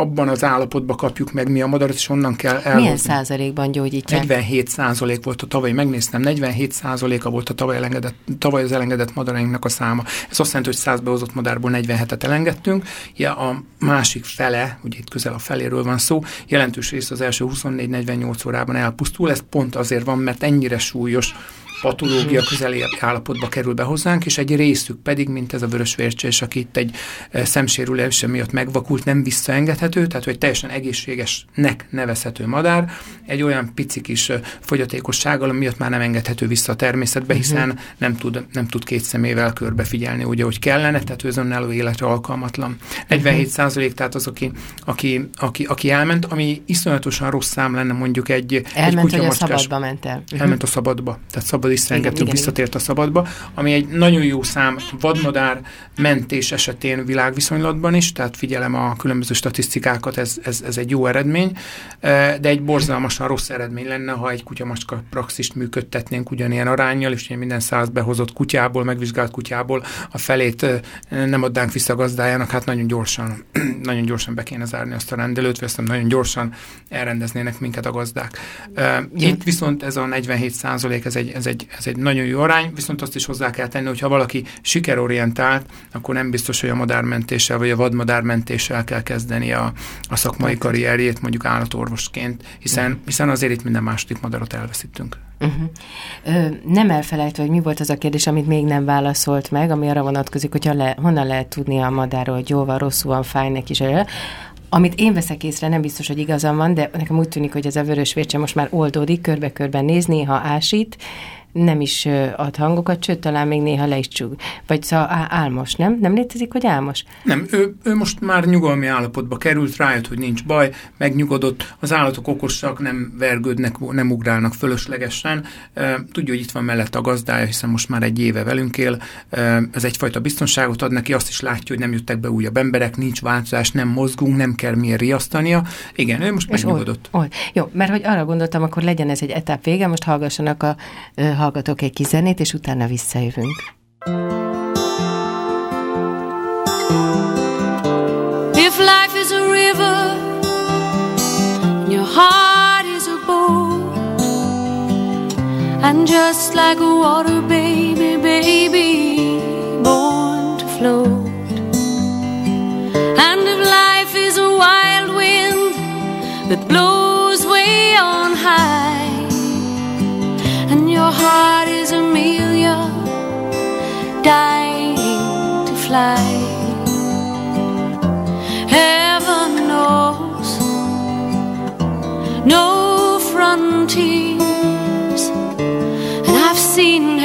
abban az állapotban kapjuk meg mi a madarat, és onnan kell elhozni. Milyen százalékban gyógyítják? 47 százalék volt a tavaly, megnéztem, 47 százaléka volt a tavaly, elengedett, tavaly az elengedett madarainknak a száma. Ez azt jelenti, hogy 100 behozott madárból 47-et elengedtünk. Ja, a másik fele, ugye itt közel a feléről van szó, jelentős rész az első 24-48 órában elpusztul. Ez pont azért van, mert ennyire súlyos patológia közeli állapotba kerül be hozzánk, és egy részük pedig, mint ez a vörös vércsés, aki itt egy szemsérülése miatt megvakult, nem visszaengedhető, tehát hogy teljesen egészségesnek nevezhető madár, egy olyan pici kis fogyatékossággal, miatt már nem engedhető vissza a természetbe, mhm. hiszen nem tud, nem tud két szemével körbe figyelni úgy, ahogy kellene, tehát ő önálló életre alkalmatlan. 47 mhm. százalék, tehát az, aki, aki, aki, aki elment, ami iszonyatosan rossz szám lenne mondjuk egy, elment, egy hogy a szabadba ment el. Mhm. Elment a szabadba, tehát szabad is rengeteg visszatért a szabadba, ami egy nagyon jó szám vadmadár mentés esetén világviszonylatban is, tehát figyelem a különböző statisztikákat, ez, ez, ez egy jó eredmény, de egy borzalmasan rossz eredmény lenne, ha egy kutyamacska praxist működtetnénk ugyanilyen arányjal, és minden száz behozott kutyából, megvizsgált kutyából a felét nem adnánk vissza a gazdájának, hát nagyon gyorsan, nagyon gyorsan be kéne zárni azt a rendelőt, azt nagyon gyorsan elrendeznének minket a gazdák. Itt viszont ez a 47 százalék, ez egy, ez, egy, ez egy nagyon jó arány, viszont azt is hozzá kell tenni, hogy ha valaki sikerorientált, akkor nem biztos, hogy a madármentéssel vagy a vadmadármentéssel kell kezdeni a, a szakmai karrierjét, mondjuk állatorvosként, hiszen, hiszen azért itt minden második madarat elveszítünk. Uh-huh. Ö, nem elfelejtve, hogy mi volt az a kérdés, amit még nem válaszolt meg, ami arra vonatkozik, hogy le, honnan lehet tudni a madárról, hogy jó van, rosszul van, fáj neki. Amit én veszek észre, nem biztos, hogy igazam van, de nekem úgy tűnik, hogy ez a vörös vércse most már oldódik, körbe-körbe néz, néha ásít, nem is ad hangokat, sőt, talán még néha le is csúg. Vagy szóval álmos, nem? Nem létezik, hogy álmos? Nem, ő, ő most már nyugalmi állapotba került, rájött, hogy nincs baj, megnyugodott, az állatok okosak, nem vergődnek, nem ugrálnak fölöslegesen. Tudja, hogy itt van mellett a gazdája, hiszen most már egy éve velünk él. Ez egyfajta biztonságot ad neki, azt is látja, hogy nem jöttek be újabb emberek, nincs változás, nem mozgunk, nem kell miért riasztania. Igen, ő most És megnyugodott. Oly, oly. Jó, mert hogy arra gondoltam, akkor legyen ez egy etap vége, most hallgassanak a hallgatok egy kis zenét, és utána visszajövünk. If life is a river and your heart is a boat And just like a water baby, baby Born to float And if life is a wild wind That blows your heart is Amelia, dying to fly. Heaven knows, no frontiers, and I've seen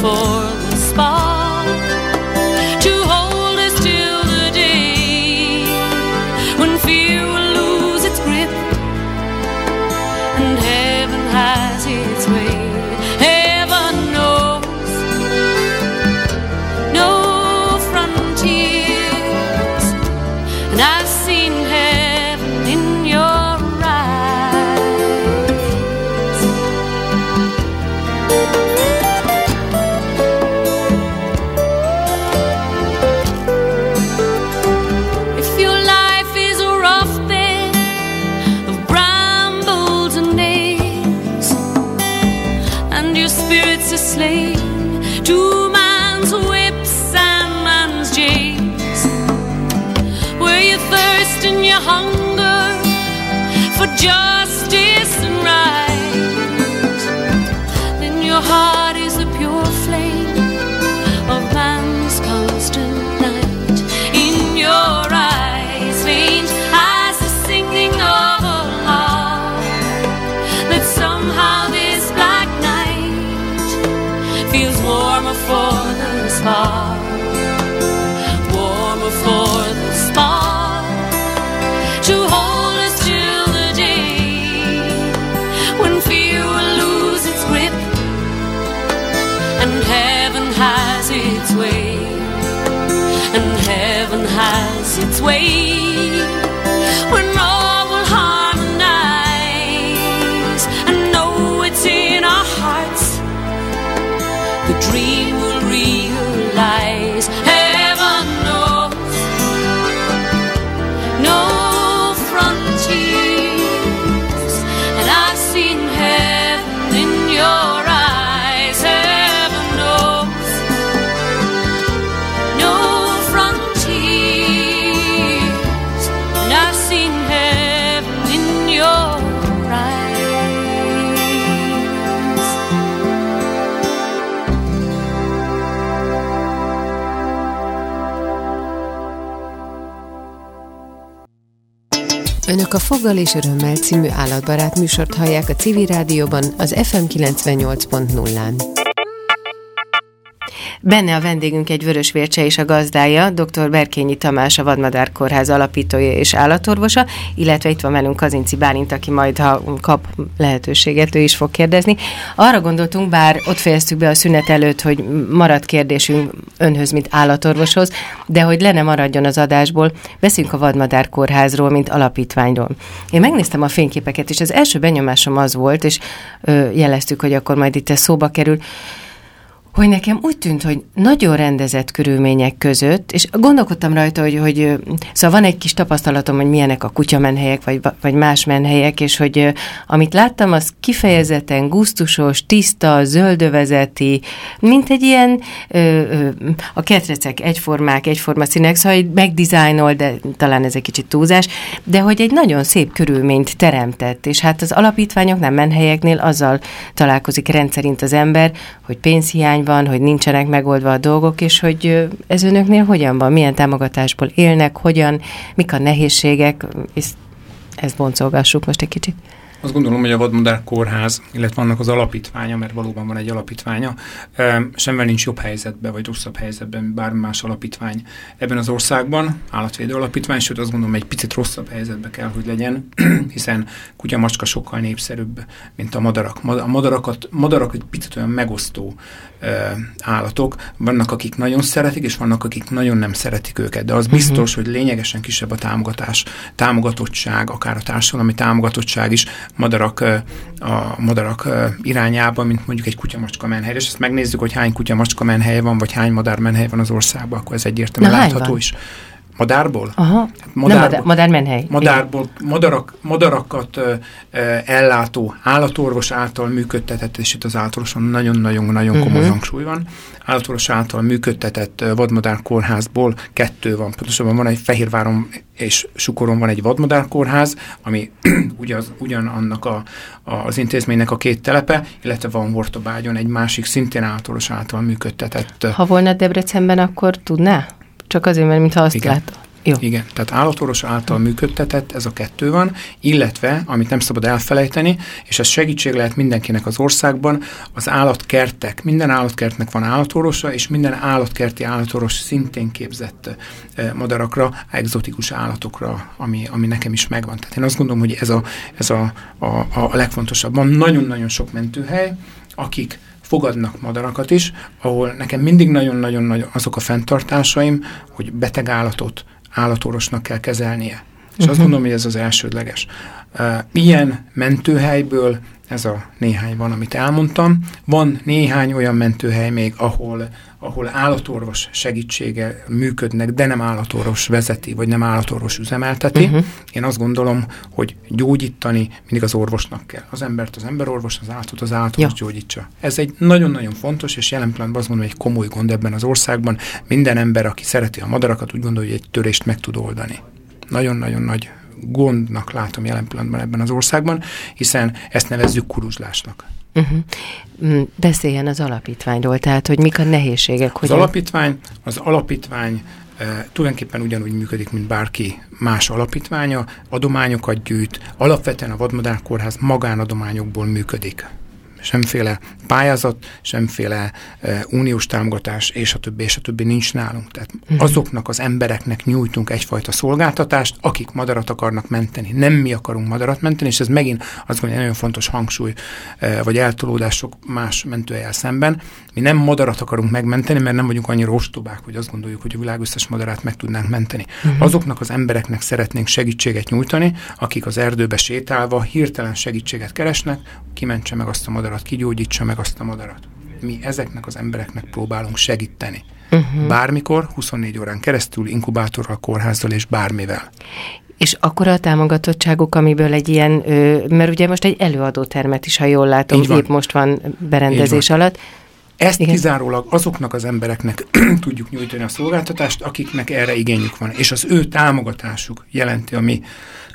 for Two man's whips and man's chains. Were you for justice and right? Then your heart. his warmer for the spark to hold us till the day when fear will lose its grip. And heaven has its way, and heaven has its way. Önök a Foggal és Örömmel című állatbarát műsort hallják a Civil Rádióban, az FM 98.0-án. Benne a vendégünk egy vörös vércse és a gazdája, dr. Berkényi Tamás, a Vadmadár Kórház alapítója és állatorvosa, illetve itt van velünk Kazinci Bálint, aki majd, ha kap lehetőséget, ő is fog kérdezni. Arra gondoltunk, bár ott fejeztük be a szünet előtt, hogy marad kérdésünk önhöz, mint állatorvoshoz, de hogy le ne maradjon az adásból, beszünk a Vadmadár Kórházról, mint alapítványról. Én megnéztem a fényképeket, és az első benyomásom az volt, és ö, jeleztük, hogy akkor majd itt ez szóba kerül, hogy nekem úgy tűnt, hogy nagyon rendezett körülmények között, és gondolkodtam rajta, hogy, hogy szóval van egy kis tapasztalatom, hogy milyenek a kutyamenhelyek, vagy, vagy más menhelyek, és hogy amit láttam, az kifejezetten gusztusos, tiszta, zöldövezeti, mint egy ilyen ö, a ketrecek egyformák, egyforma színek, szóval megdizájnol, de talán ez egy kicsit túlzás, de hogy egy nagyon szép körülményt teremtett, és hát az alapítványoknál, menhelyeknél azzal találkozik rendszerint az ember, hogy pénzhiány van, hogy nincsenek megoldva a dolgok, és hogy ez önöknél hogyan van, milyen támogatásból élnek, hogyan, mik a nehézségek, és ezt boncolgassuk most egy kicsit. Azt gondolom, hogy a Vadmadár Kórház, illetve annak az alapítványa, mert valóban van egy alapítványa, semmivel nincs jobb helyzetben, vagy rosszabb helyzetben, mint bármi más alapítvány ebben az országban, állatvédő alapítvány, sőt azt gondolom, egy picit rosszabb helyzetben kell, hogy legyen, hiszen kutya-macska sokkal népszerűbb, mint a madarak. Ma- A madarakat, madarak egy picit olyan megosztó állatok. Vannak, akik nagyon szeretik, és vannak, akik nagyon nem szeretik őket. De az biztos, hogy lényegesen kisebb a támogatás, támogatottság, akár a társadalmi támogatottság is madarak, a madarak irányába, mint mondjuk egy kutyamacska menhely. És ezt megnézzük, hogy hány kutyamacska menhely van, vagy hány madár menhely van az országban, akkor ez egyértelműen látható is. Madárból? Aha, Hát madárból. nem madár, madár menhely. Madárból, madarak, madarakat ö, ö, ellátó állatorvos által működtetett, és itt az állatorvoson nagyon-nagyon-nagyon komoly Mhm. hangsúly van. Állatorvos által működtetett ö, vadmadár kórházból kettő van. Pontosabban van egy Fehérváron és Sukoron van egy vadmadár kórház, ami ugyaz, ugyanannak a, a, az intézménynek a két telepe, illetve van Hortobágyon egy másik szintén állatorvos által működtetett. Ha volna Debrecenben, akkor tudná? Csak azért, mert mintha azt Igen. látta. Jó. Igen, tehát állatorvos által működtetett, ez a kettő van, illetve, amit nem szabad elfelejteni, és ez segítség lehet mindenkinek az országban, az állatkertek. Minden állatkertnek van állatorvosa, és minden állatkerti állatorvos szintén képzett madarakra, egzotikus állatokra, ami, ami nekem is megvan. Tehát én azt gondolom, hogy ez a, ez a, a, a legfontosabb. Van nagyon-nagyon sok mentőhely, akik fogadnak madarakat is, ahol nekem mindig nagyon-nagyon nagy azok a fenntartásaim, hogy beteg állatot állatorvosnak kell kezelnie. És azt gondolom, hogy ez az elsődleges. Ilyen mentőhelyből ez a néhány van, amit elmondtam. Van néhány olyan mentőhely még, ahol, ahol állatorvos segítsége működnek, de nem állatorvos vezeti, vagy nem állatorvos üzemelteti. Mhm. Uh-huh. Én azt gondolom, hogy gyógyítani mindig az orvosnak kell. Az embert az emberorvos, az állatot az állatorvos Ja. gyógyítsa. Ez egy nagyon-nagyon fontos, és jelen pillanatban azt mondom, egy komoly gond ebben az országban. Minden ember, aki szereti a madarakat, úgy gondolja, hogy egy törést meg tud oldani. Nagyon-nagyon nagy gondnak látom jelen pillanatban ebben az országban, hiszen ezt nevezzük kuruzslásnak. Uh-huh. Mm, Beszéljen az alapítványról, tehát, hogy mik a nehézségek. Az Hogy alapítvány, az alapítvány e, tulajdonképpen ugyanúgy működik, mint bárki más alapítványa, adományokat gyűjt, alapvetően a Vadmadár Kórház magánadományokból működik. Semmiféle pályázat, semmiféle e, uniós támogatás, és a többi, és a többi nincs nálunk. Tehát uh-huh. azoknak az embereknek nyújtunk egyfajta szolgáltatást, akik madarat akarnak menteni. Nem mi akarunk madarat menteni, és ez megint azt gondolom, nagyon fontos hangsúly, e, vagy eltolódások más mentőjel szemben. Mi nem madarat akarunk megmenteni, mert nem vagyunk annyira ostobák, hogy azt gondoljuk, hogy a világ összes madarát meg tudnánk menteni. Uh-huh. Azoknak az embereknek szeretnénk segítséget nyújtani, akik az erdőbe sétálva hirtelen segítséget keresnek, kimentse meg azt a madarat, kigyógyítsa meg azt a madarat. Mi ezeknek az embereknek próbálunk segíteni. Uh-huh. Bármikor, 24 órán keresztül, inkubátorral, kórházzal és bármivel. És akkor a támogatottságuk, amiből egy ilyen, mert ugye most egy előadótermet is, ha jól látom, épp most van berendezés van. alatt, ezt Igen. kizárólag azoknak az embereknek tudjuk nyújtani a szolgáltatást, akiknek erre igényük van. És az ő támogatásuk jelenti a mi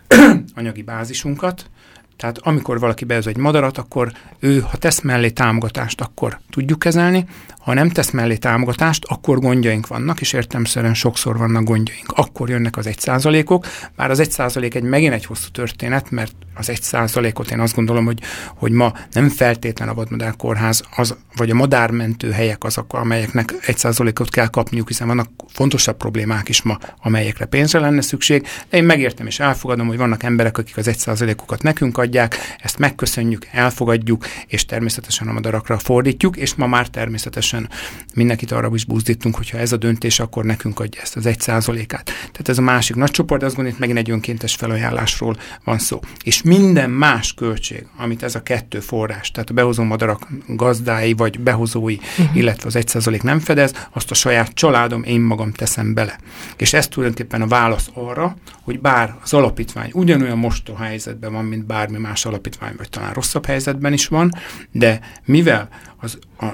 anyagi bázisunkat, tehát amikor valaki behez egy madarat, akkor ő, ha tesz mellé támogatást, akkor tudjuk kezelni, ha nem tesz mellé támogatást, akkor gondjaink vannak, és értemszerűen sokszor vannak gondjaink. Akkor jönnek az egy százalékok, bár az egy százalék egy megint egy hosszú történet, mert az egy százalékot én azt gondolom, hogy, hogy ma nem feltétlen a vadmadár kórház, az, vagy a madármentő helyek azok, amelyeknek egy százalékot kell kapniuk, hiszen vannak fontosabb problémák is ma, amelyekre pénzre lenne szükség, de én megértem és elfogadom, hogy vannak emberek, akik az egy százalékokat nekünk adják, ezt megköszönjük, elfogadjuk, és természetesen a madarakra fordítjuk, és ma már természetesen természetesen mindenkit arra is buzdítunk, hogyha ez a döntés, akkor nekünk adja ezt az egy százalékát. Tehát ez a másik nagy csoport, de azt gondolom, megint egy önkéntes felajánlásról van szó. És minden más költség, amit ez a kettő forrás, tehát a behozó madarak gazdái vagy behozói, uh-huh. illetve az egy százalék nem fedez, azt a saját családom, én magam teszem bele. És ez tulajdonképpen a válasz arra, hogy bár az alapítvány ugyanolyan mostó helyzetben van, mint bármi más alapítvány, vagy talán rosszabb helyzetben is van, de mivel az a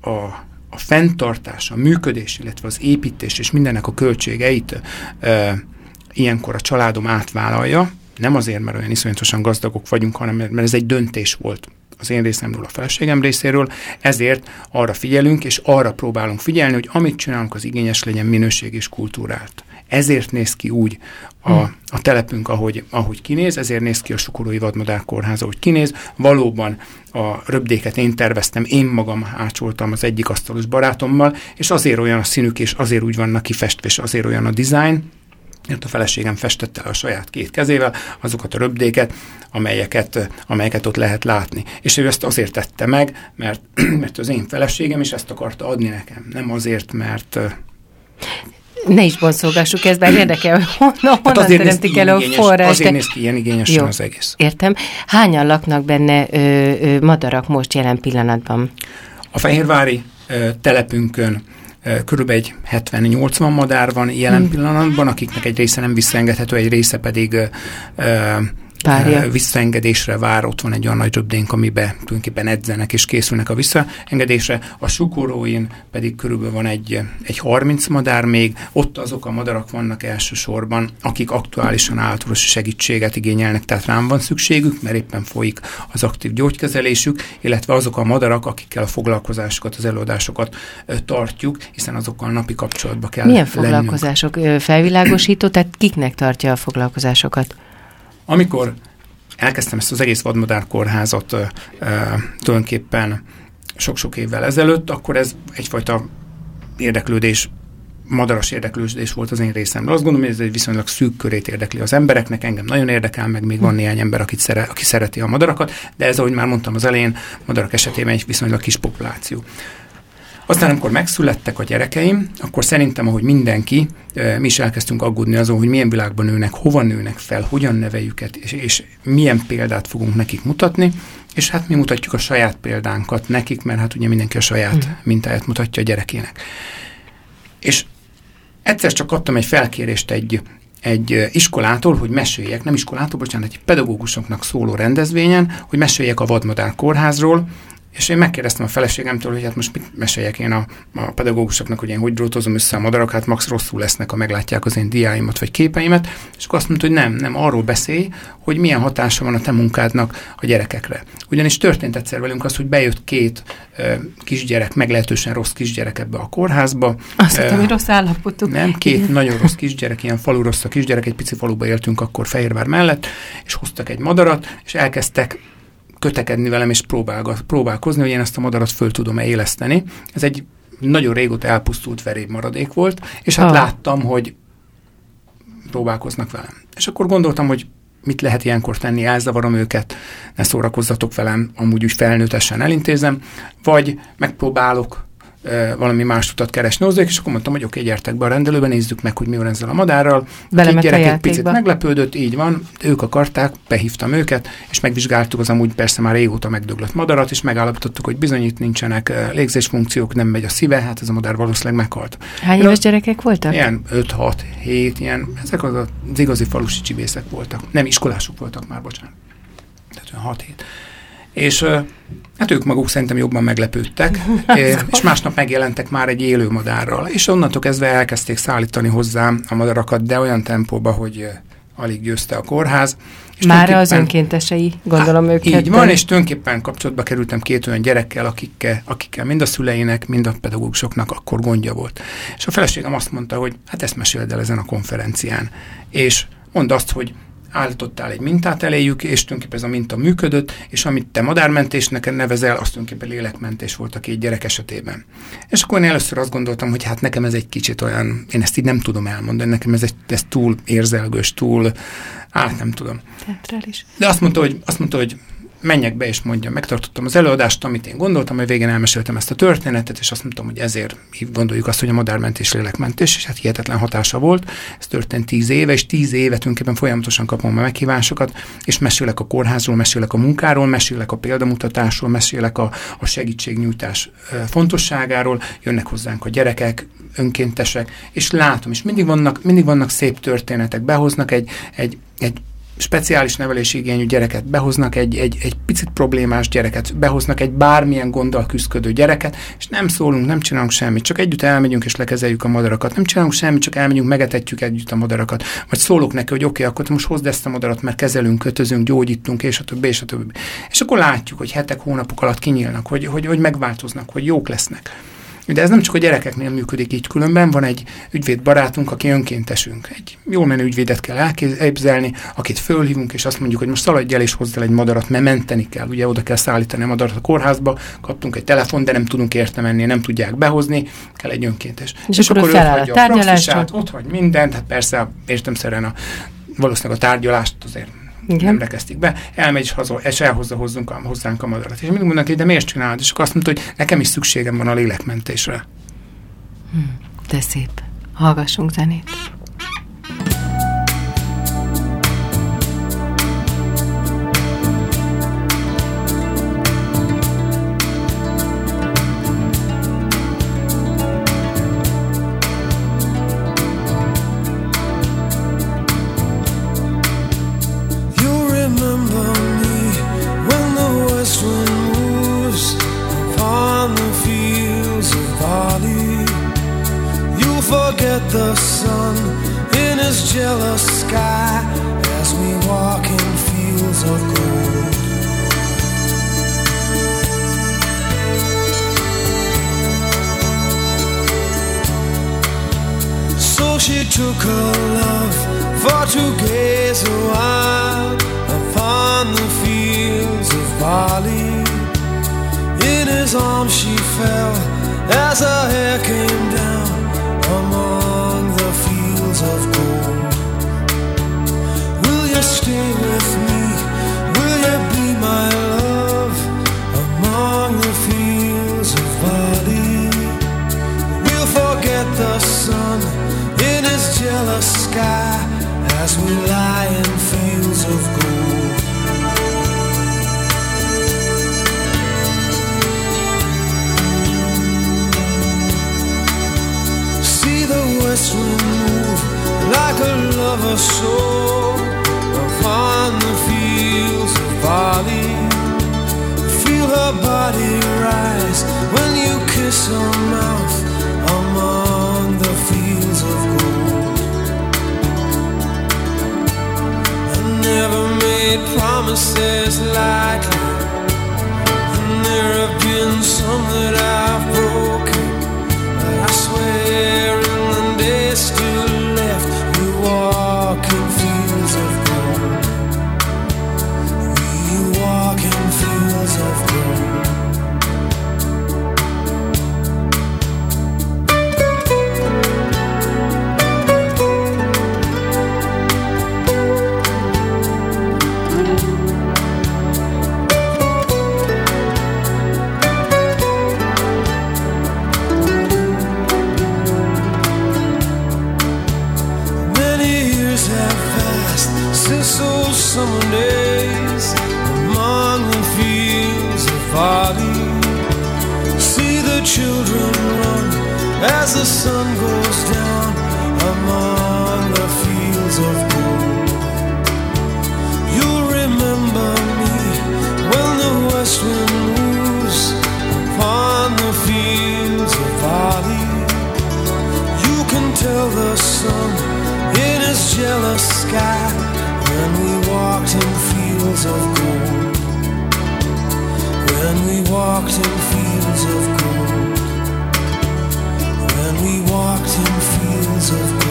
a, a fenntartás, a működés, illetve az építés és mindennek a költségeit e, ilyenkor a családom átvállalja, nem azért, mert olyan iszonyatosan gazdagok vagyunk, hanem mert ez egy döntés volt az én részemről, a feleségem részéről, ezért arra figyelünk, és arra próbálunk figyelni, hogy amit csinálunk, az igényes legyen minőség és kultúrált. Ezért néz ki úgy a, a telepünk, ahogy, ahogy kinéz, ezért néz ki a Sukorói Vadmadár Kórház, ahogy kinéz. Valóban a röbdéket én terveztem, én magam ácsoltam az egyik asztalos barátommal, és azért olyan a színük, és azért úgy vannak kifestve, és azért olyan a design, mert a feleségem festette a saját két kezével azokat a röbdéket, amelyeket, amelyeket ott lehet látni. És ő ezt azért tette meg, mert, mert az én feleségem is ezt akarta adni nekem. Nem azért, mert ne is bonszolgassuk ezt, bár érdekel, honnan, honnan teremtik el a forrás. Azért néz ki ilyen igényesen Jó, az egész. Értem. Hányan laknak benne ö, ö, madarak most jelen pillanatban? A Fehérvári ö, telepünkön körülbelül egy 70-80 madár van jelen hmm. pillanatban, akiknek egy része nem visszaengedhető, egy része pedig ö, Várja. visszaengedésre vár, ott van egy olyan nagy röbdénk, amiben tulajdonképpen edzenek és készülnek a visszaengedésre. A sukoróin pedig körülbelül van egy, egy 30 madár még, ott azok a madarak vannak elsősorban, akik aktuálisan állatorvosi segítséget igényelnek, tehát rám van szükségük, mert éppen folyik az aktív gyógykezelésük, illetve azok a madarak, akikkel a foglalkozásokat, az előadásokat tartjuk, hiszen azokkal napi kapcsolatba kell Milyen foglalkozások? Lennünk. Felvilágosító, tehát kiknek tartja a foglalkozásokat? Amikor elkezdtem ezt az egész vadmadár kórházat tulajdonképpen sok-sok évvel ezelőtt, akkor ez egyfajta érdeklődés madaras érdeklődés volt az én részemről. Azt gondolom, hogy ez egy viszonylag szűk körét érdekli az embereknek, engem nagyon érdekel, meg még van néhány ember, akit szere, aki szereti a madarakat, de ez, ahogy már mondtam az elején, madarak esetében egy viszonylag kis populáció. Aztán, amikor megszülettek a gyerekeim, akkor szerintem, ahogy mindenki, mi is elkezdtünk aggódni azon, hogy milyen világban nőnek, hova nőnek fel, hogyan neveljük őket, és, és milyen példát fogunk nekik mutatni, és hát mi mutatjuk a saját példánkat nekik, mert hát ugye mindenki a saját mm. mintáját mutatja a gyerekének. És egyszer csak kaptam egy felkérést egy, egy iskolától, hogy meséljek, nem iskolától, bocsánat, egy pedagógusoknak szóló rendezvényen, hogy meséljek a Vadmadár kórházról, és én megkérdeztem a feleségemtől, hogy hát most mit meséljek én a, a pedagógusoknak, hogy én hogy drótozom össze a madarak, hát max rosszul lesznek, ha meglátják az én diáimat vagy képeimet, és akkor azt mondta, hogy nem, nem, arról beszélj, hogy milyen hatása van a te munkádnak a gyerekekre. Ugyanis történt egyszer velünk az, hogy bejött két uh, kisgyerek, meglehetősen rossz kisgyerek ebbe a kórházba. Azt uh, hogy rossz állapotú. Nem, két Igen. nagyon rossz kisgyerek, ilyen falu rossz a kisgyerek, egy pici faluba éltünk akkor Fehérvár mellett, és hoztak egy madarat, és elkezdtek kötekedni velem és próbálkozni, hogy én ezt a madarat föl tudom-e éleszteni. Ez egy nagyon régóta elpusztult veréb maradék volt, és hát Ah. láttam, hogy próbálkoznak velem. És akkor gondoltam, hogy mit lehet ilyenkor tenni, elzavarom őket, ne szórakozzatok velem, amúgy úgy felnőttesen elintézem, vagy megpróbálok valami más utat keresni hozzájuk, és akkor mondtam, hogy oké, gyertek be a rendelőbe, nézzük meg, hogy mi van ezzel a madárral. Belemet Két a gyerek egy picit meglepődött, így van, ők akarták, behívtam őket, és megvizsgáltuk az amúgy persze már régóta megdöglött madarat, és megállapítottuk, hogy bizony itt nincsenek légzésfunkciók, nem megy a szíve, hát ez a madár valószínűleg meghalt. Hány éves gyerekek voltak? Ilyen 5-6, 7, ilyen, ezek az, az igazi falusi csibészek voltak. Nem, iskolások voltak már, bocsánat. Tehát olyan 6 7. És hát ők maguk szerintem jobban meglepődtek, é, és másnap megjelentek már egy élő madárral, és onnantól kezdve elkezdték szállítani hozzám a madarakat, de olyan tempóba, hogy alig győzte a kórház. És Már az önkéntesei, gondolom Hát, őket. Így van, és tulajdonképpen kapcsolatba kerültem két olyan gyerekkel, akikkel, akikkel mind a szüleinek, mind a pedagógusoknak akkor gondja volt. És a feleségem azt mondta, hogy hát ezt meséld el ezen a konferencián. És mondd azt, hogy állítottál egy mintát eléjük, és tulajdonképpen ez a minta működött, és amit te madármentésnek nevezel, az tulajdonképpen lélekmentés volt a két gyerek esetében. És akkor én először azt gondoltam, hogy hát nekem ez egy kicsit olyan, én ezt így nem tudom elmondani, nekem ez, egy, ez túl érzelgős, túl, hát nem tudom. Teatrális. De azt mondta, hogy, azt mondta, hogy menjek be és mondjam. Megtartottam az előadást, amit én gondoltam, hogy végén elmeséltem ezt a történetet, és azt mondtam, hogy ezért gondoljuk azt, hogy a madármentés lélekmentés, és hát hihetetlen hatása volt. Ez történt tíz éve, és tíz éve tulajdonképpen folyamatosan kapom a meghívásokat, és mesélek a kórházról, mesélek a munkáról, mesélek a példamutatásról, mesélek a, a segítségnyújtás fontosságáról, jönnek hozzánk a gyerekek, önkéntesek, és látom, és mindig vannak, mindig vannak szép történetek, behoznak egy, egy, egy speciális nevelési igényű gyereket, behoznak egy, egy, egy picit problémás gyereket, behoznak egy bármilyen gonddal küzdködő gyereket, és nem szólunk, nem csinálunk semmit, csak együtt elmegyünk és lekezeljük a madarakat. Nem csinálunk semmit, csak elmegyünk, megetetjük együtt a madarakat. Vagy szólok neki, hogy oké, okay, akkor most hozd ezt a madarat, mert kezelünk, kötözünk, gyógyítunk, és a többi, és a többi. És akkor látjuk, hogy hetek, hónapok alatt kinyílnak, hogy, hogy, hogy megváltoznak, hogy jók lesznek. De ez nem csak a gyerekeknél működik így, különben van egy ügyvédbarátunk, aki önkéntesünk. Egy jól menő ügyvédet kell elképzelni, akit fölhívunk, és azt mondjuk, hogy most szaladj el és hozzá el egy madarat, mert menteni kell. Ugye oda kell szállítani a madarat a kórházba, kaptunk egy telefon, de nem tudunk érte menni, nem tudják behozni, kell egy önkéntes. És akkor ő ő feláll a tárgyalásra. praxisát, ott hagy mindent, hát persze értemszerűen a valószínűleg a tárgyalást azért Igen. nem rekeztik be, elmegy és, haza, és elhozza hozzunk, hozzánk a madarat. És mindig mondanak, hogy de miért csinálod? És akkor azt mondta, hogy nekem is szükségem van a lélekmentésre. De szép. Hallgassunk zenét. She took her love for to gaze a while upon the fields of barley. In his arms she fell as her hair came down among the fields of gold. Will you stay jealous sky as we lie in fields of gold. See the west wind move like a lover's soul upon the fields of barley. Feel her body rise when you kiss her mouth made promises lightly, and there have been some that I've broken. summer days among the fields of barley. See the children run as the sun goes down among the fields of gold. You'll remember me when the west wind moves upon the fields of barley. You can tell the sun in his jealous sky fields of gold. When we walked in fields of gold. When we walked in fields of gold.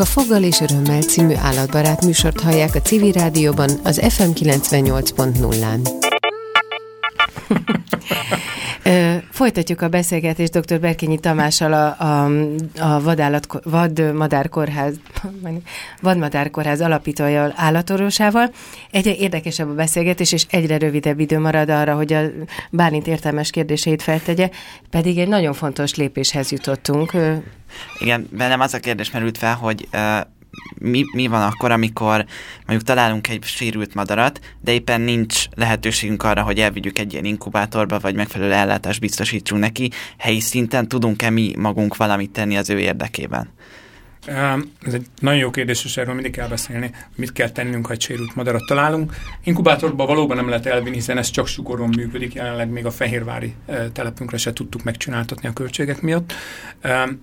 A Foggal és Örömmel című állatbarát műsort hallják a Civil Rádióban, az FM 98.0-án. Folytatjuk a beszélgetést dr. Berkényi Tamással a, a, a vadállat, vadmadárkórház, vadmadárkórház alapítója állatorvosával. Egyre érdekesebb a beszélgetés, és egyre rövidebb idő marad arra, hogy a Bálint értelmes kérdéseit feltegye, pedig egy nagyon fontos lépéshez jutottunk. Igen, bennem az a kérdés merült fel, hogy uh, mi, mi van akkor, amikor mondjuk találunk egy sérült madarat, de éppen nincs lehetőségünk arra, hogy elvigyük egy ilyen inkubátorba, vagy megfelelő ellátást biztosítsunk neki, helyi szinten tudunk-e mi magunk valamit tenni az ő érdekében? Ez egy nagyon jó kérdés, és erről mindig kell beszélni, mit kell tennünk, ha egy sérült madarat találunk. Inkubátorban valóban nem lehet elvinni, hiszen ez csak sugoron működik, jelenleg még a fehérvári eh, telepünkre se tudtuk megcsináltatni a költségek miatt.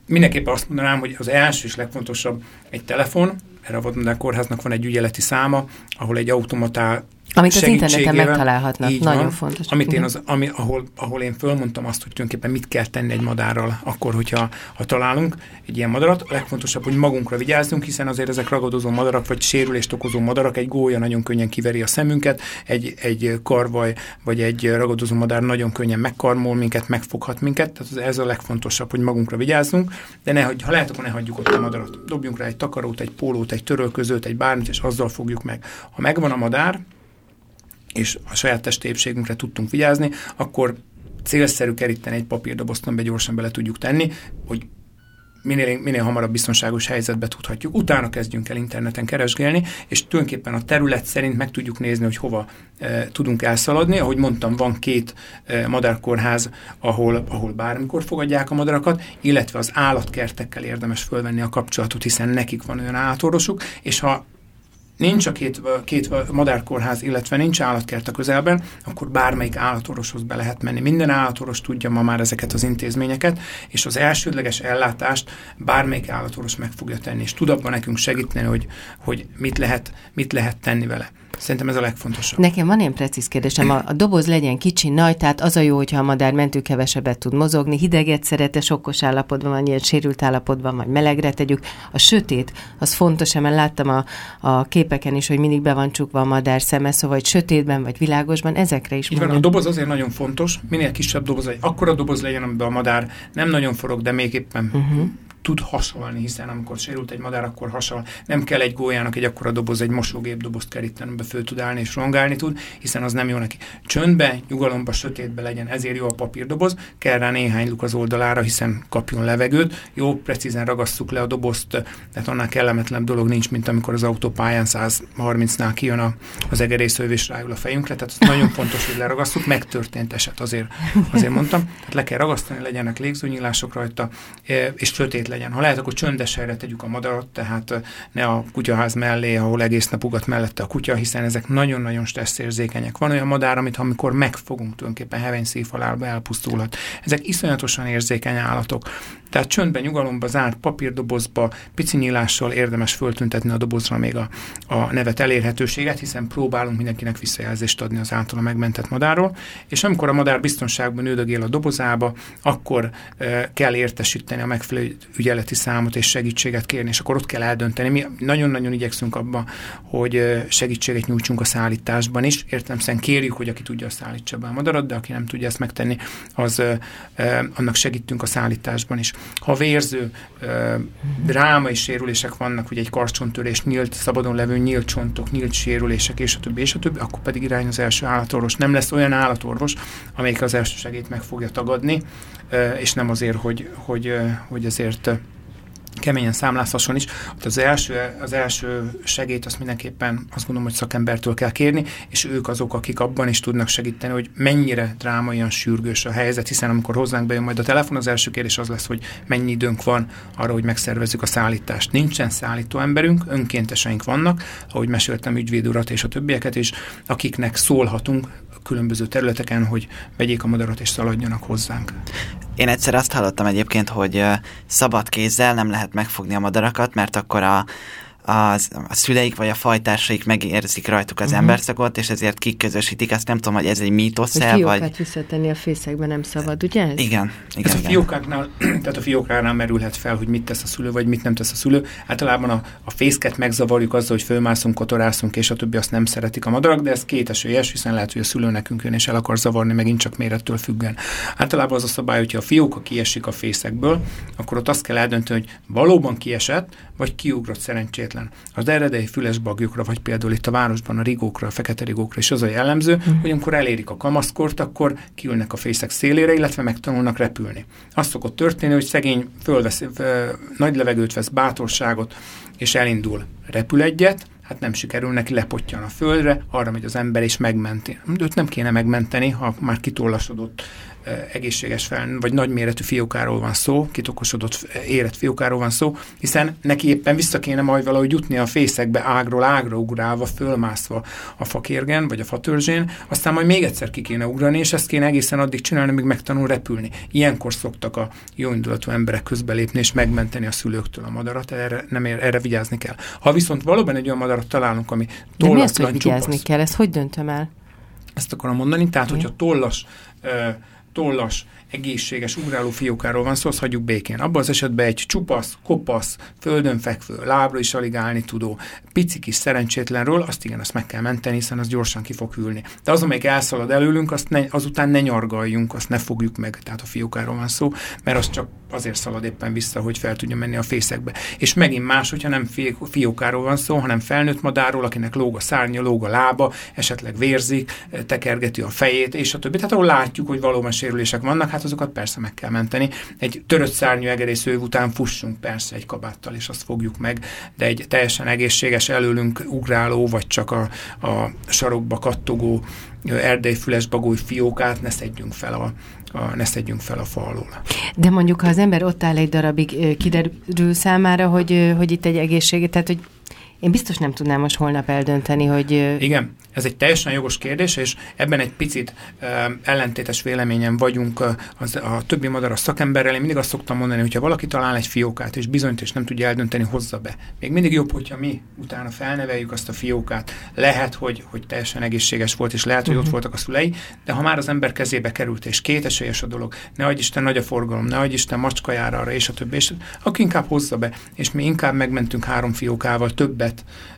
Mindenképpen azt mondanám, hogy az első és legfontosabb egy telefon, erre a Vadmondák Kórháznak van egy ügyeleti száma, ahol egy automatá Amit az interneten megtalálhatnak. Így Nagyon van, fontos. Amit én Mhm. az, ami, ahol, ahol én fölmondtam azt, hogy tulajdonképpen mit kell tenni egy madárral, akkor, hogyha ha találunk egy ilyen madarat. A legfontosabb, hogy magunkra vigyázzunk, hiszen azért ezek ragadozó madarak, vagy sérülést okozó madarak, egy gólya nagyon könnyen kiveri a szemünket, egy, egy karvaj, vagy egy ragadozó madár nagyon könnyen megkarmol minket, megfoghat minket, tehát ez a legfontosabb, hogy magunkra vigyázzunk, de ne, ha lehet, akkor ne hagyjuk ott a madarat. Dobjunk rá egy takarót, egy pólót, egy törölközőt, egy bármit, és azzal fogjuk meg. Ha megvan a madár, és a saját testépségünkre tudtunk vigyázni, akkor célszerű keríteni egy papírdobozt, amiben gyorsan bele tudjuk tenni, hogy minél, minél hamarabb biztonságos helyzetbe tudhatjuk. Utána kezdjünk el interneten keresgélni, és tulajdonképpen a terület szerint meg tudjuk nézni, hogy hova e, tudunk elszaladni. Ahogy mondtam, van két e, madárkórház, ahol, ahol bármikor fogadják a madarakat, illetve az állatkertekkel érdemes fölvenni a kapcsolatot, hiszen nekik van olyan állatorvosuk, és ha nincs a két, két madárkórház, illetve nincs állatkert a közelben, akkor bármelyik állatorvoshoz be lehet menni. Minden állatorvos tudja ma már ezeket az intézményeket, és az elsődleges ellátást bármelyik állatorvos meg fogja tenni, és tud abban nekünk segíteni, hogy, hogy mit, lehet, mit lehet tenni vele. Szerintem ez a legfontosabb. Nekem van ilyen precíz kérdésem, a, a doboz legyen kicsi, nagy, tehát az a jó, hogyha a madár mentő kevesebbet tud mozogni, hideget szerete, sokkos állapotban van, ilyen sérült állapotban, vagy melegre tegyük. A sötét, az fontos, mert láttam a, a képeken is, hogy mindig be van csukva a madár szeme, szóval vagy sötétben, vagy világosban, ezekre is Így van, a doboz azért nagyon fontos, minél kisebb doboz, egy akkora doboz legyen, amiben a madár nem nagyon forog, de még éppen uh-huh. Tud hasalni, hiszen amikor sérült egy madár, akkor hasal. Nem kell egy gólyának egy akkora doboz, egy mosógép dobozt keríteni, amiben föl tud állni és rongálni tud, hiszen az nem jó neki. Csöndbe, nyugalomba, sötétbe legyen, ezért jó a papírdoboz, kell rá néhány luk az oldalára, hiszen kapjon levegőt, jó, precízen ragasszuk le a dobozt, tehát annál kellemetlenebb dolog nincs, mint amikor az autópályán 130-nál kijön a, az egerészőv és ráül a fejünkre, tehát az nagyon fontos, hogy leragasszuk, megtörtént eset, azért, azért mondtam, tehát le kell ragasztani, legyenek légzőnyílások rajta, e, és sötét legyen. Ha lehet, akkor csöndes helyre tegyük a madarat, tehát ne a kutyaház mellé, ahol egész nap ugat mellette a kutya, hiszen ezek nagyon-nagyon stresszérzékenyek. Van olyan madár, amit amikor megfogunk, tulajdonképpen heveny szívhalálba elpusztulhat. Ezek iszonyatosan érzékeny állatok. Tehát csöndben, nyugalomba, zárt papírdobozba, pici nyílással érdemes föltüntetni a dobozra még a, a nevet elérhetőséget, hiszen próbálunk mindenkinek visszajelzést adni az általa megmentett madárról, és amikor a madár biztonságban üldögél a dobozába, akkor e, kell értesíteni a megfelelő ügyeleti számot és segítséget kérni, és akkor ott kell eldönteni. Mi nagyon-nagyon igyekszünk abba, hogy segítséget nyújtsunk a szállításban is. Értelemszerűen kérjük, hogy aki tudja, szállítsa be a madarat, de aki nem tudja ezt megtenni, az ö, annak segítünk a szállításban is. Ha vérző, drámai sérülések vannak, ugye egy karcsontörés, nyílt, szabadon levő nyílt csontok, nyílt sérülések, és a többi, és a többi, akkor pedig irány az első állatorvos. Nem lesz olyan állatorvos, amelyik az első segélyt meg fogja tagadni, és nem azért, hogy, hogy, hogy ezért ö, keményen számlázhasson is. Az első, az első segélyt azt mindenképpen azt gondolom, hogy szakembertől kell kérni, és ők azok, akik abban is tudnak segíteni, hogy mennyire drámaian sürgős a helyzet, hiszen amikor hozzánk bejön majd a telefon, az első kérdés az lesz, hogy mennyi időnk van arra, hogy megszervezzük a szállítást. Nincsen szállító emberünk, önkénteseink vannak, ahogy meséltem ügyvédurat és a többieket is, akiknek szólhatunk különböző területeken, hogy vegyék a madarat és szaladjanak hozzánk. Én egyszer azt hallottam egyébként, hogy szabad kézzel nem lehet megfogni a madarakat, mert akkor a, a, a szüleik vagy a fajtársaik megérzik rajtuk az Mhm. uh-huh. emberszagot, és ezért kiközösítik. Azt nem tudom, hogy ez egy mítosz-e, fiókát vagy... visszatenni a fészekbe nem szabad, ugye? Ez? Igen, igen, Ez a fiókáknál, tehát a fiókánál merülhet fel, hogy mit tesz a szülő, vagy mit nem tesz a szülő. Általában a, a fészket megzavarjuk azzal, hogy fölmászunk, kotorászunk, és a többi azt nem szeretik a madarak, de ez kétesélyes, hiszen lehet, hogy a szülő nekünk jön és el akar zavarni, megint csak mérettől függen. Általában az a szabály, hogyha a fióka kiesik a fészekből, akkor ott azt kell eldönteni, hogy valóban kiesett, vagy kiugrott szerencsétlen. Az eredeti füles bagyokra, vagy például itt a városban a rigókra, a fekete rigókra is az a jellemző, uh-huh. hogy amikor elérik a kamaszkort, akkor kiülnek a fészek szélére, illetve megtanulnak repülni. Az szokott történni, hogy szegény fölvesz, nagy levegőt vesz, bátorságot, és elindul. Repül egyet, hát nem sikerül neki, lepottyan a földre, arra megy az ember és megmenti. Őt nem kéne megmenteni, ha már kitollasodott egészséges fel, vagy nagyméretű fiókáról van szó, kitokosodott érett fiókáról van szó, hiszen neki éppen vissza kéne majd valahogy jutni a fészekbe ágról ágra ugrálva, fölmászva a fakérgen, vagy a fatörzsén, aztán majd még egyszer ki kéne ugrani, és ezt kéne egészen addig csinálni, míg megtanul repülni. Ilyenkor szoktak a jóindulatú emberek közbelépni és megmenteni a szülőktől a madarat, erre, nem ér, erre vigyázni kell. Ha viszont valóban egy olyan madarat találunk, ami De mi azt, hogy tollatlan, vigyázni csupasz, kell? Ezt hogy döntöm el? ezt akarom mondani, tehát Igen. hogyha tollas, ö, tollas, egészséges, ugráló fiókáról van szó, azt hagyjuk békén. Abban az esetben egy csupasz, kopasz, földön fekvő, lábra is alig állni tudó, pici kis szerencsétlenről, azt igen, azt meg kell menteni, hiszen az gyorsan ki fog hűlni. De az, amelyik elszalad előlünk, azt ne, azután ne nyargaljunk, azt ne fogjuk meg, tehát a fiókáról van szó, mert az csak azért szalad éppen vissza, hogy fel tudja menni a fészekbe. És megint más, hogyha nem fi- fiókáról van szó, hanem felnőtt madárról, akinek lóg a szárnya, lóg a lába, esetleg vérzik, tekergeti a fejét, és a többi. Tehát ahol látjuk, hogy valóban sérülések vannak, hát azokat persze meg kell menteni. Egy törött szárnyú egerészőv után fussunk persze egy kabáttal, és azt fogjuk meg, de egy teljesen egészséges előlünk ugráló, vagy csak a, a sarokba kattogó bagói fiókát ne szedjünk fel a, a, ne szedjünk fel a fa alól. De mondjuk, ha az ember ott áll egy darabig, kiderül számára, hogy, hogy itt egy egészsége, tehát hogy én biztos nem tudnám most holnap eldönteni, hogy Igen, ez egy teljesen jogos kérdés, és ebben egy picit uh, ellentétes véleményen vagyunk uh, az, a többi madaras szakemberrel. Én mindig azt szoktam mondani, hogy ha valaki talál egy fiókát, és bizonyít, és nem tudja eldönteni, hozza be. Még mindig jobb, hogyha mi utána felneveljük azt a fiókát. Lehet, hogy, hogy teljesen egészséges volt, és lehet, hogy ott voltak a szülei, de ha már az ember kezébe került, és kétesélyes a dolog, ne adj Isten nagy a forgalom, ne adj Isten macskajára arra, és a többi, és akkor inkább hozza be. És mi inkább megmentünk három fiókával többet,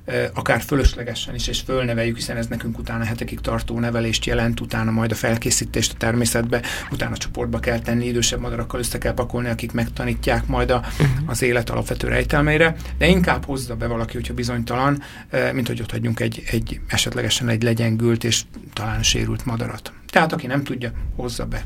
eh, akár fölöslegesen is, és fölneveljük, hiszen ez nekünk utána hetekig tartó nevelést jelent, utána majd a felkészítést a természetbe, utána csoportba kell tenni, idősebb madarakkal össze kell pakolni, akik megtanítják majd a, az élet alapvető rejtelmeire, de inkább hozza be valaki, hogyha bizonytalan, mint hogy ott hagyjunk egy, egy esetlegesen egy legyengült és talán sérült madarat. Tehát aki nem tudja, hozza be.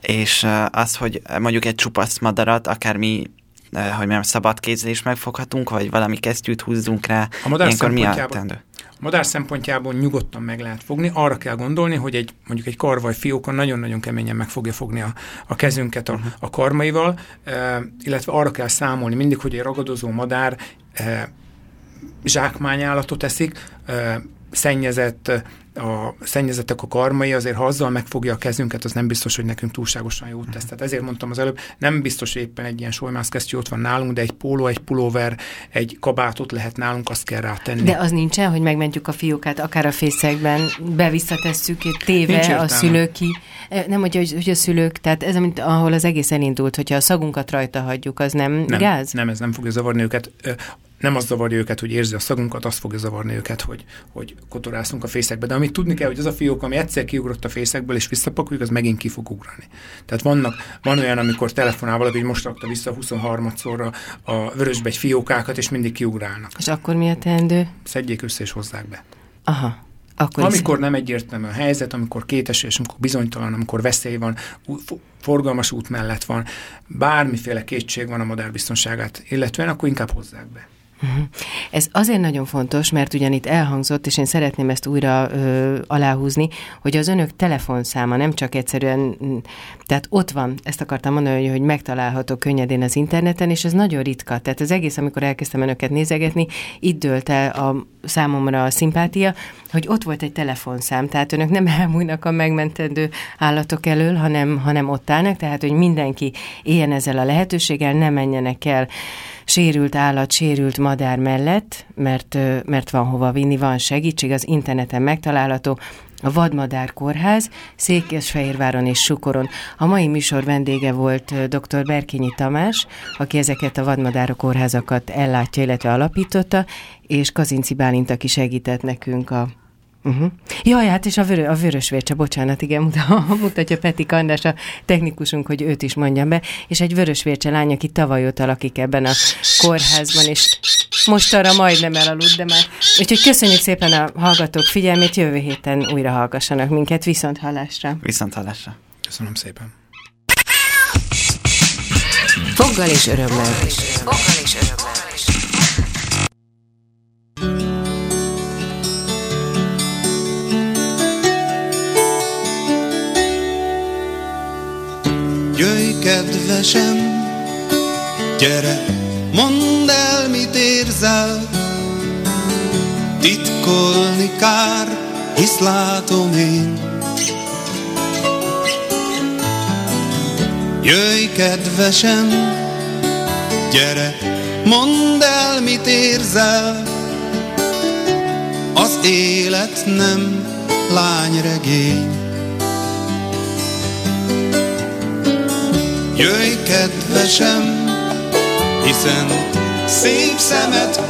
És az, hogy mondjuk egy csupasz madarat, akár mi hogy mondjam, szabad kézzel is megfoghatunk, vagy valami kesztyűt húzzunk rá, A madár ilyenkor mi a szempontjából- teendő? A madár szempontjából nyugodtan meg lehet fogni. Arra kell gondolni, hogy egy mondjuk egy karvaj fióka nagyon-nagyon keményen meg fogja fogni a, a kezünket a, a karmaival, e, illetve arra kell számolni mindig, hogy egy ragadozó madár e, zsákmányállatot eszik, e, szennyezett, a szennyezettek a karmai, azért ha azzal megfogja a kezünket, az nem biztos, hogy nekünk túlságosan jót tesz. Tehát ezért mondtam az előbb, nem biztos, hogy éppen egy ilyen solymászkesztyű ott van nálunk, de egy póló, egy pulóver, egy kabátot lehet nálunk, azt kell rátenni. De az nincsen, hogy megmentjük a fiókát, akár a fészekben, bevisszatesszük, téve a értelme. szülők ki. Eh, Nem, hogy, hogy a szülők, tehát ez, amit, ahol az egész elindult, hogyha a szagunkat rajta hagyjuk, az nem, nem, gáz? nem, ez nem fogja zavarni őket. Nem az zavarja őket, hogy érzi a szagunkat, azt fogja zavarni őket, hogy, hogy kotorászunk a fészekbe. De amit tudni kell, hogy az a fiók, ami egyszer kiugrott a fészekből és visszapakoljuk, az megint ki fog ugrani. Tehát vannak, van olyan, amikor telefonál valaki, hogy most rakta vissza 23-szorra a vörösbe egy fiókákat, és mindig kiugrálnak. És akkor mi a teendő? Szedjék össze és hozzák be. Aha. Akkor is- Amikor nem egyértelmű a helyzet, amikor kétesés, amikor bizonytalan, amikor veszély van, forgalmas út mellett van, bármiféle kétség van a madárbiztonságát, illetően akkor inkább hozzák be. Ez azért nagyon fontos, mert ugyan itt elhangzott, és én szeretném ezt újra ö, aláhúzni, hogy az önök telefonszáma nem csak egyszerűen, tehát ott van, ezt akartam mondani, hogy, megtalálható könnyedén az interneten, és ez nagyon ritka. Tehát az egész, amikor elkezdtem önöket nézegetni, itt dőlt el a számomra a szimpátia, hogy ott volt egy telefonszám, tehát önök nem elmújnak a megmentendő állatok elől, hanem, hanem ott állnak, tehát hogy mindenki éljen ezzel a lehetőséggel, ne menjenek el sérült állat, sérült madár mellett, mert, mert van hova vinni, van segítség, az interneten megtalálható, a Vadmadár Kórház, Székesfehérváron és Sukoron. A mai műsor vendége volt dr. Berkényi Tamás, aki ezeket a vadmadárok kórházakat ellátja, illetve alapította, és Kazinci Bálint, aki segített nekünk a Uh-huh. Jaj, hát és a, vörö, a vörösvércse, bocsánat, igen, muta- mutatja Peti András, a technikusunk, hogy őt is mondjam be, és egy vörösvércse lány, aki tavaly óta lakik ebben a kórházban, és most arra majdnem elaludt, de már. Úgyhogy köszönjük szépen a hallgatók figyelmét, jövő héten újra hallgassanak minket, viszont hallásra. Viszont hallásra. Köszönöm szépen. Foggal és örömmel. Jöjj, kedvesem, gyere, mondd el, mit érzel. Titkolni kár, hisz látom én. Jöjj, kedvesem, gyere, mondd el, mit érzel. Az élet nem lányregény. Jöjj, kedvesem, hiszen szép szemet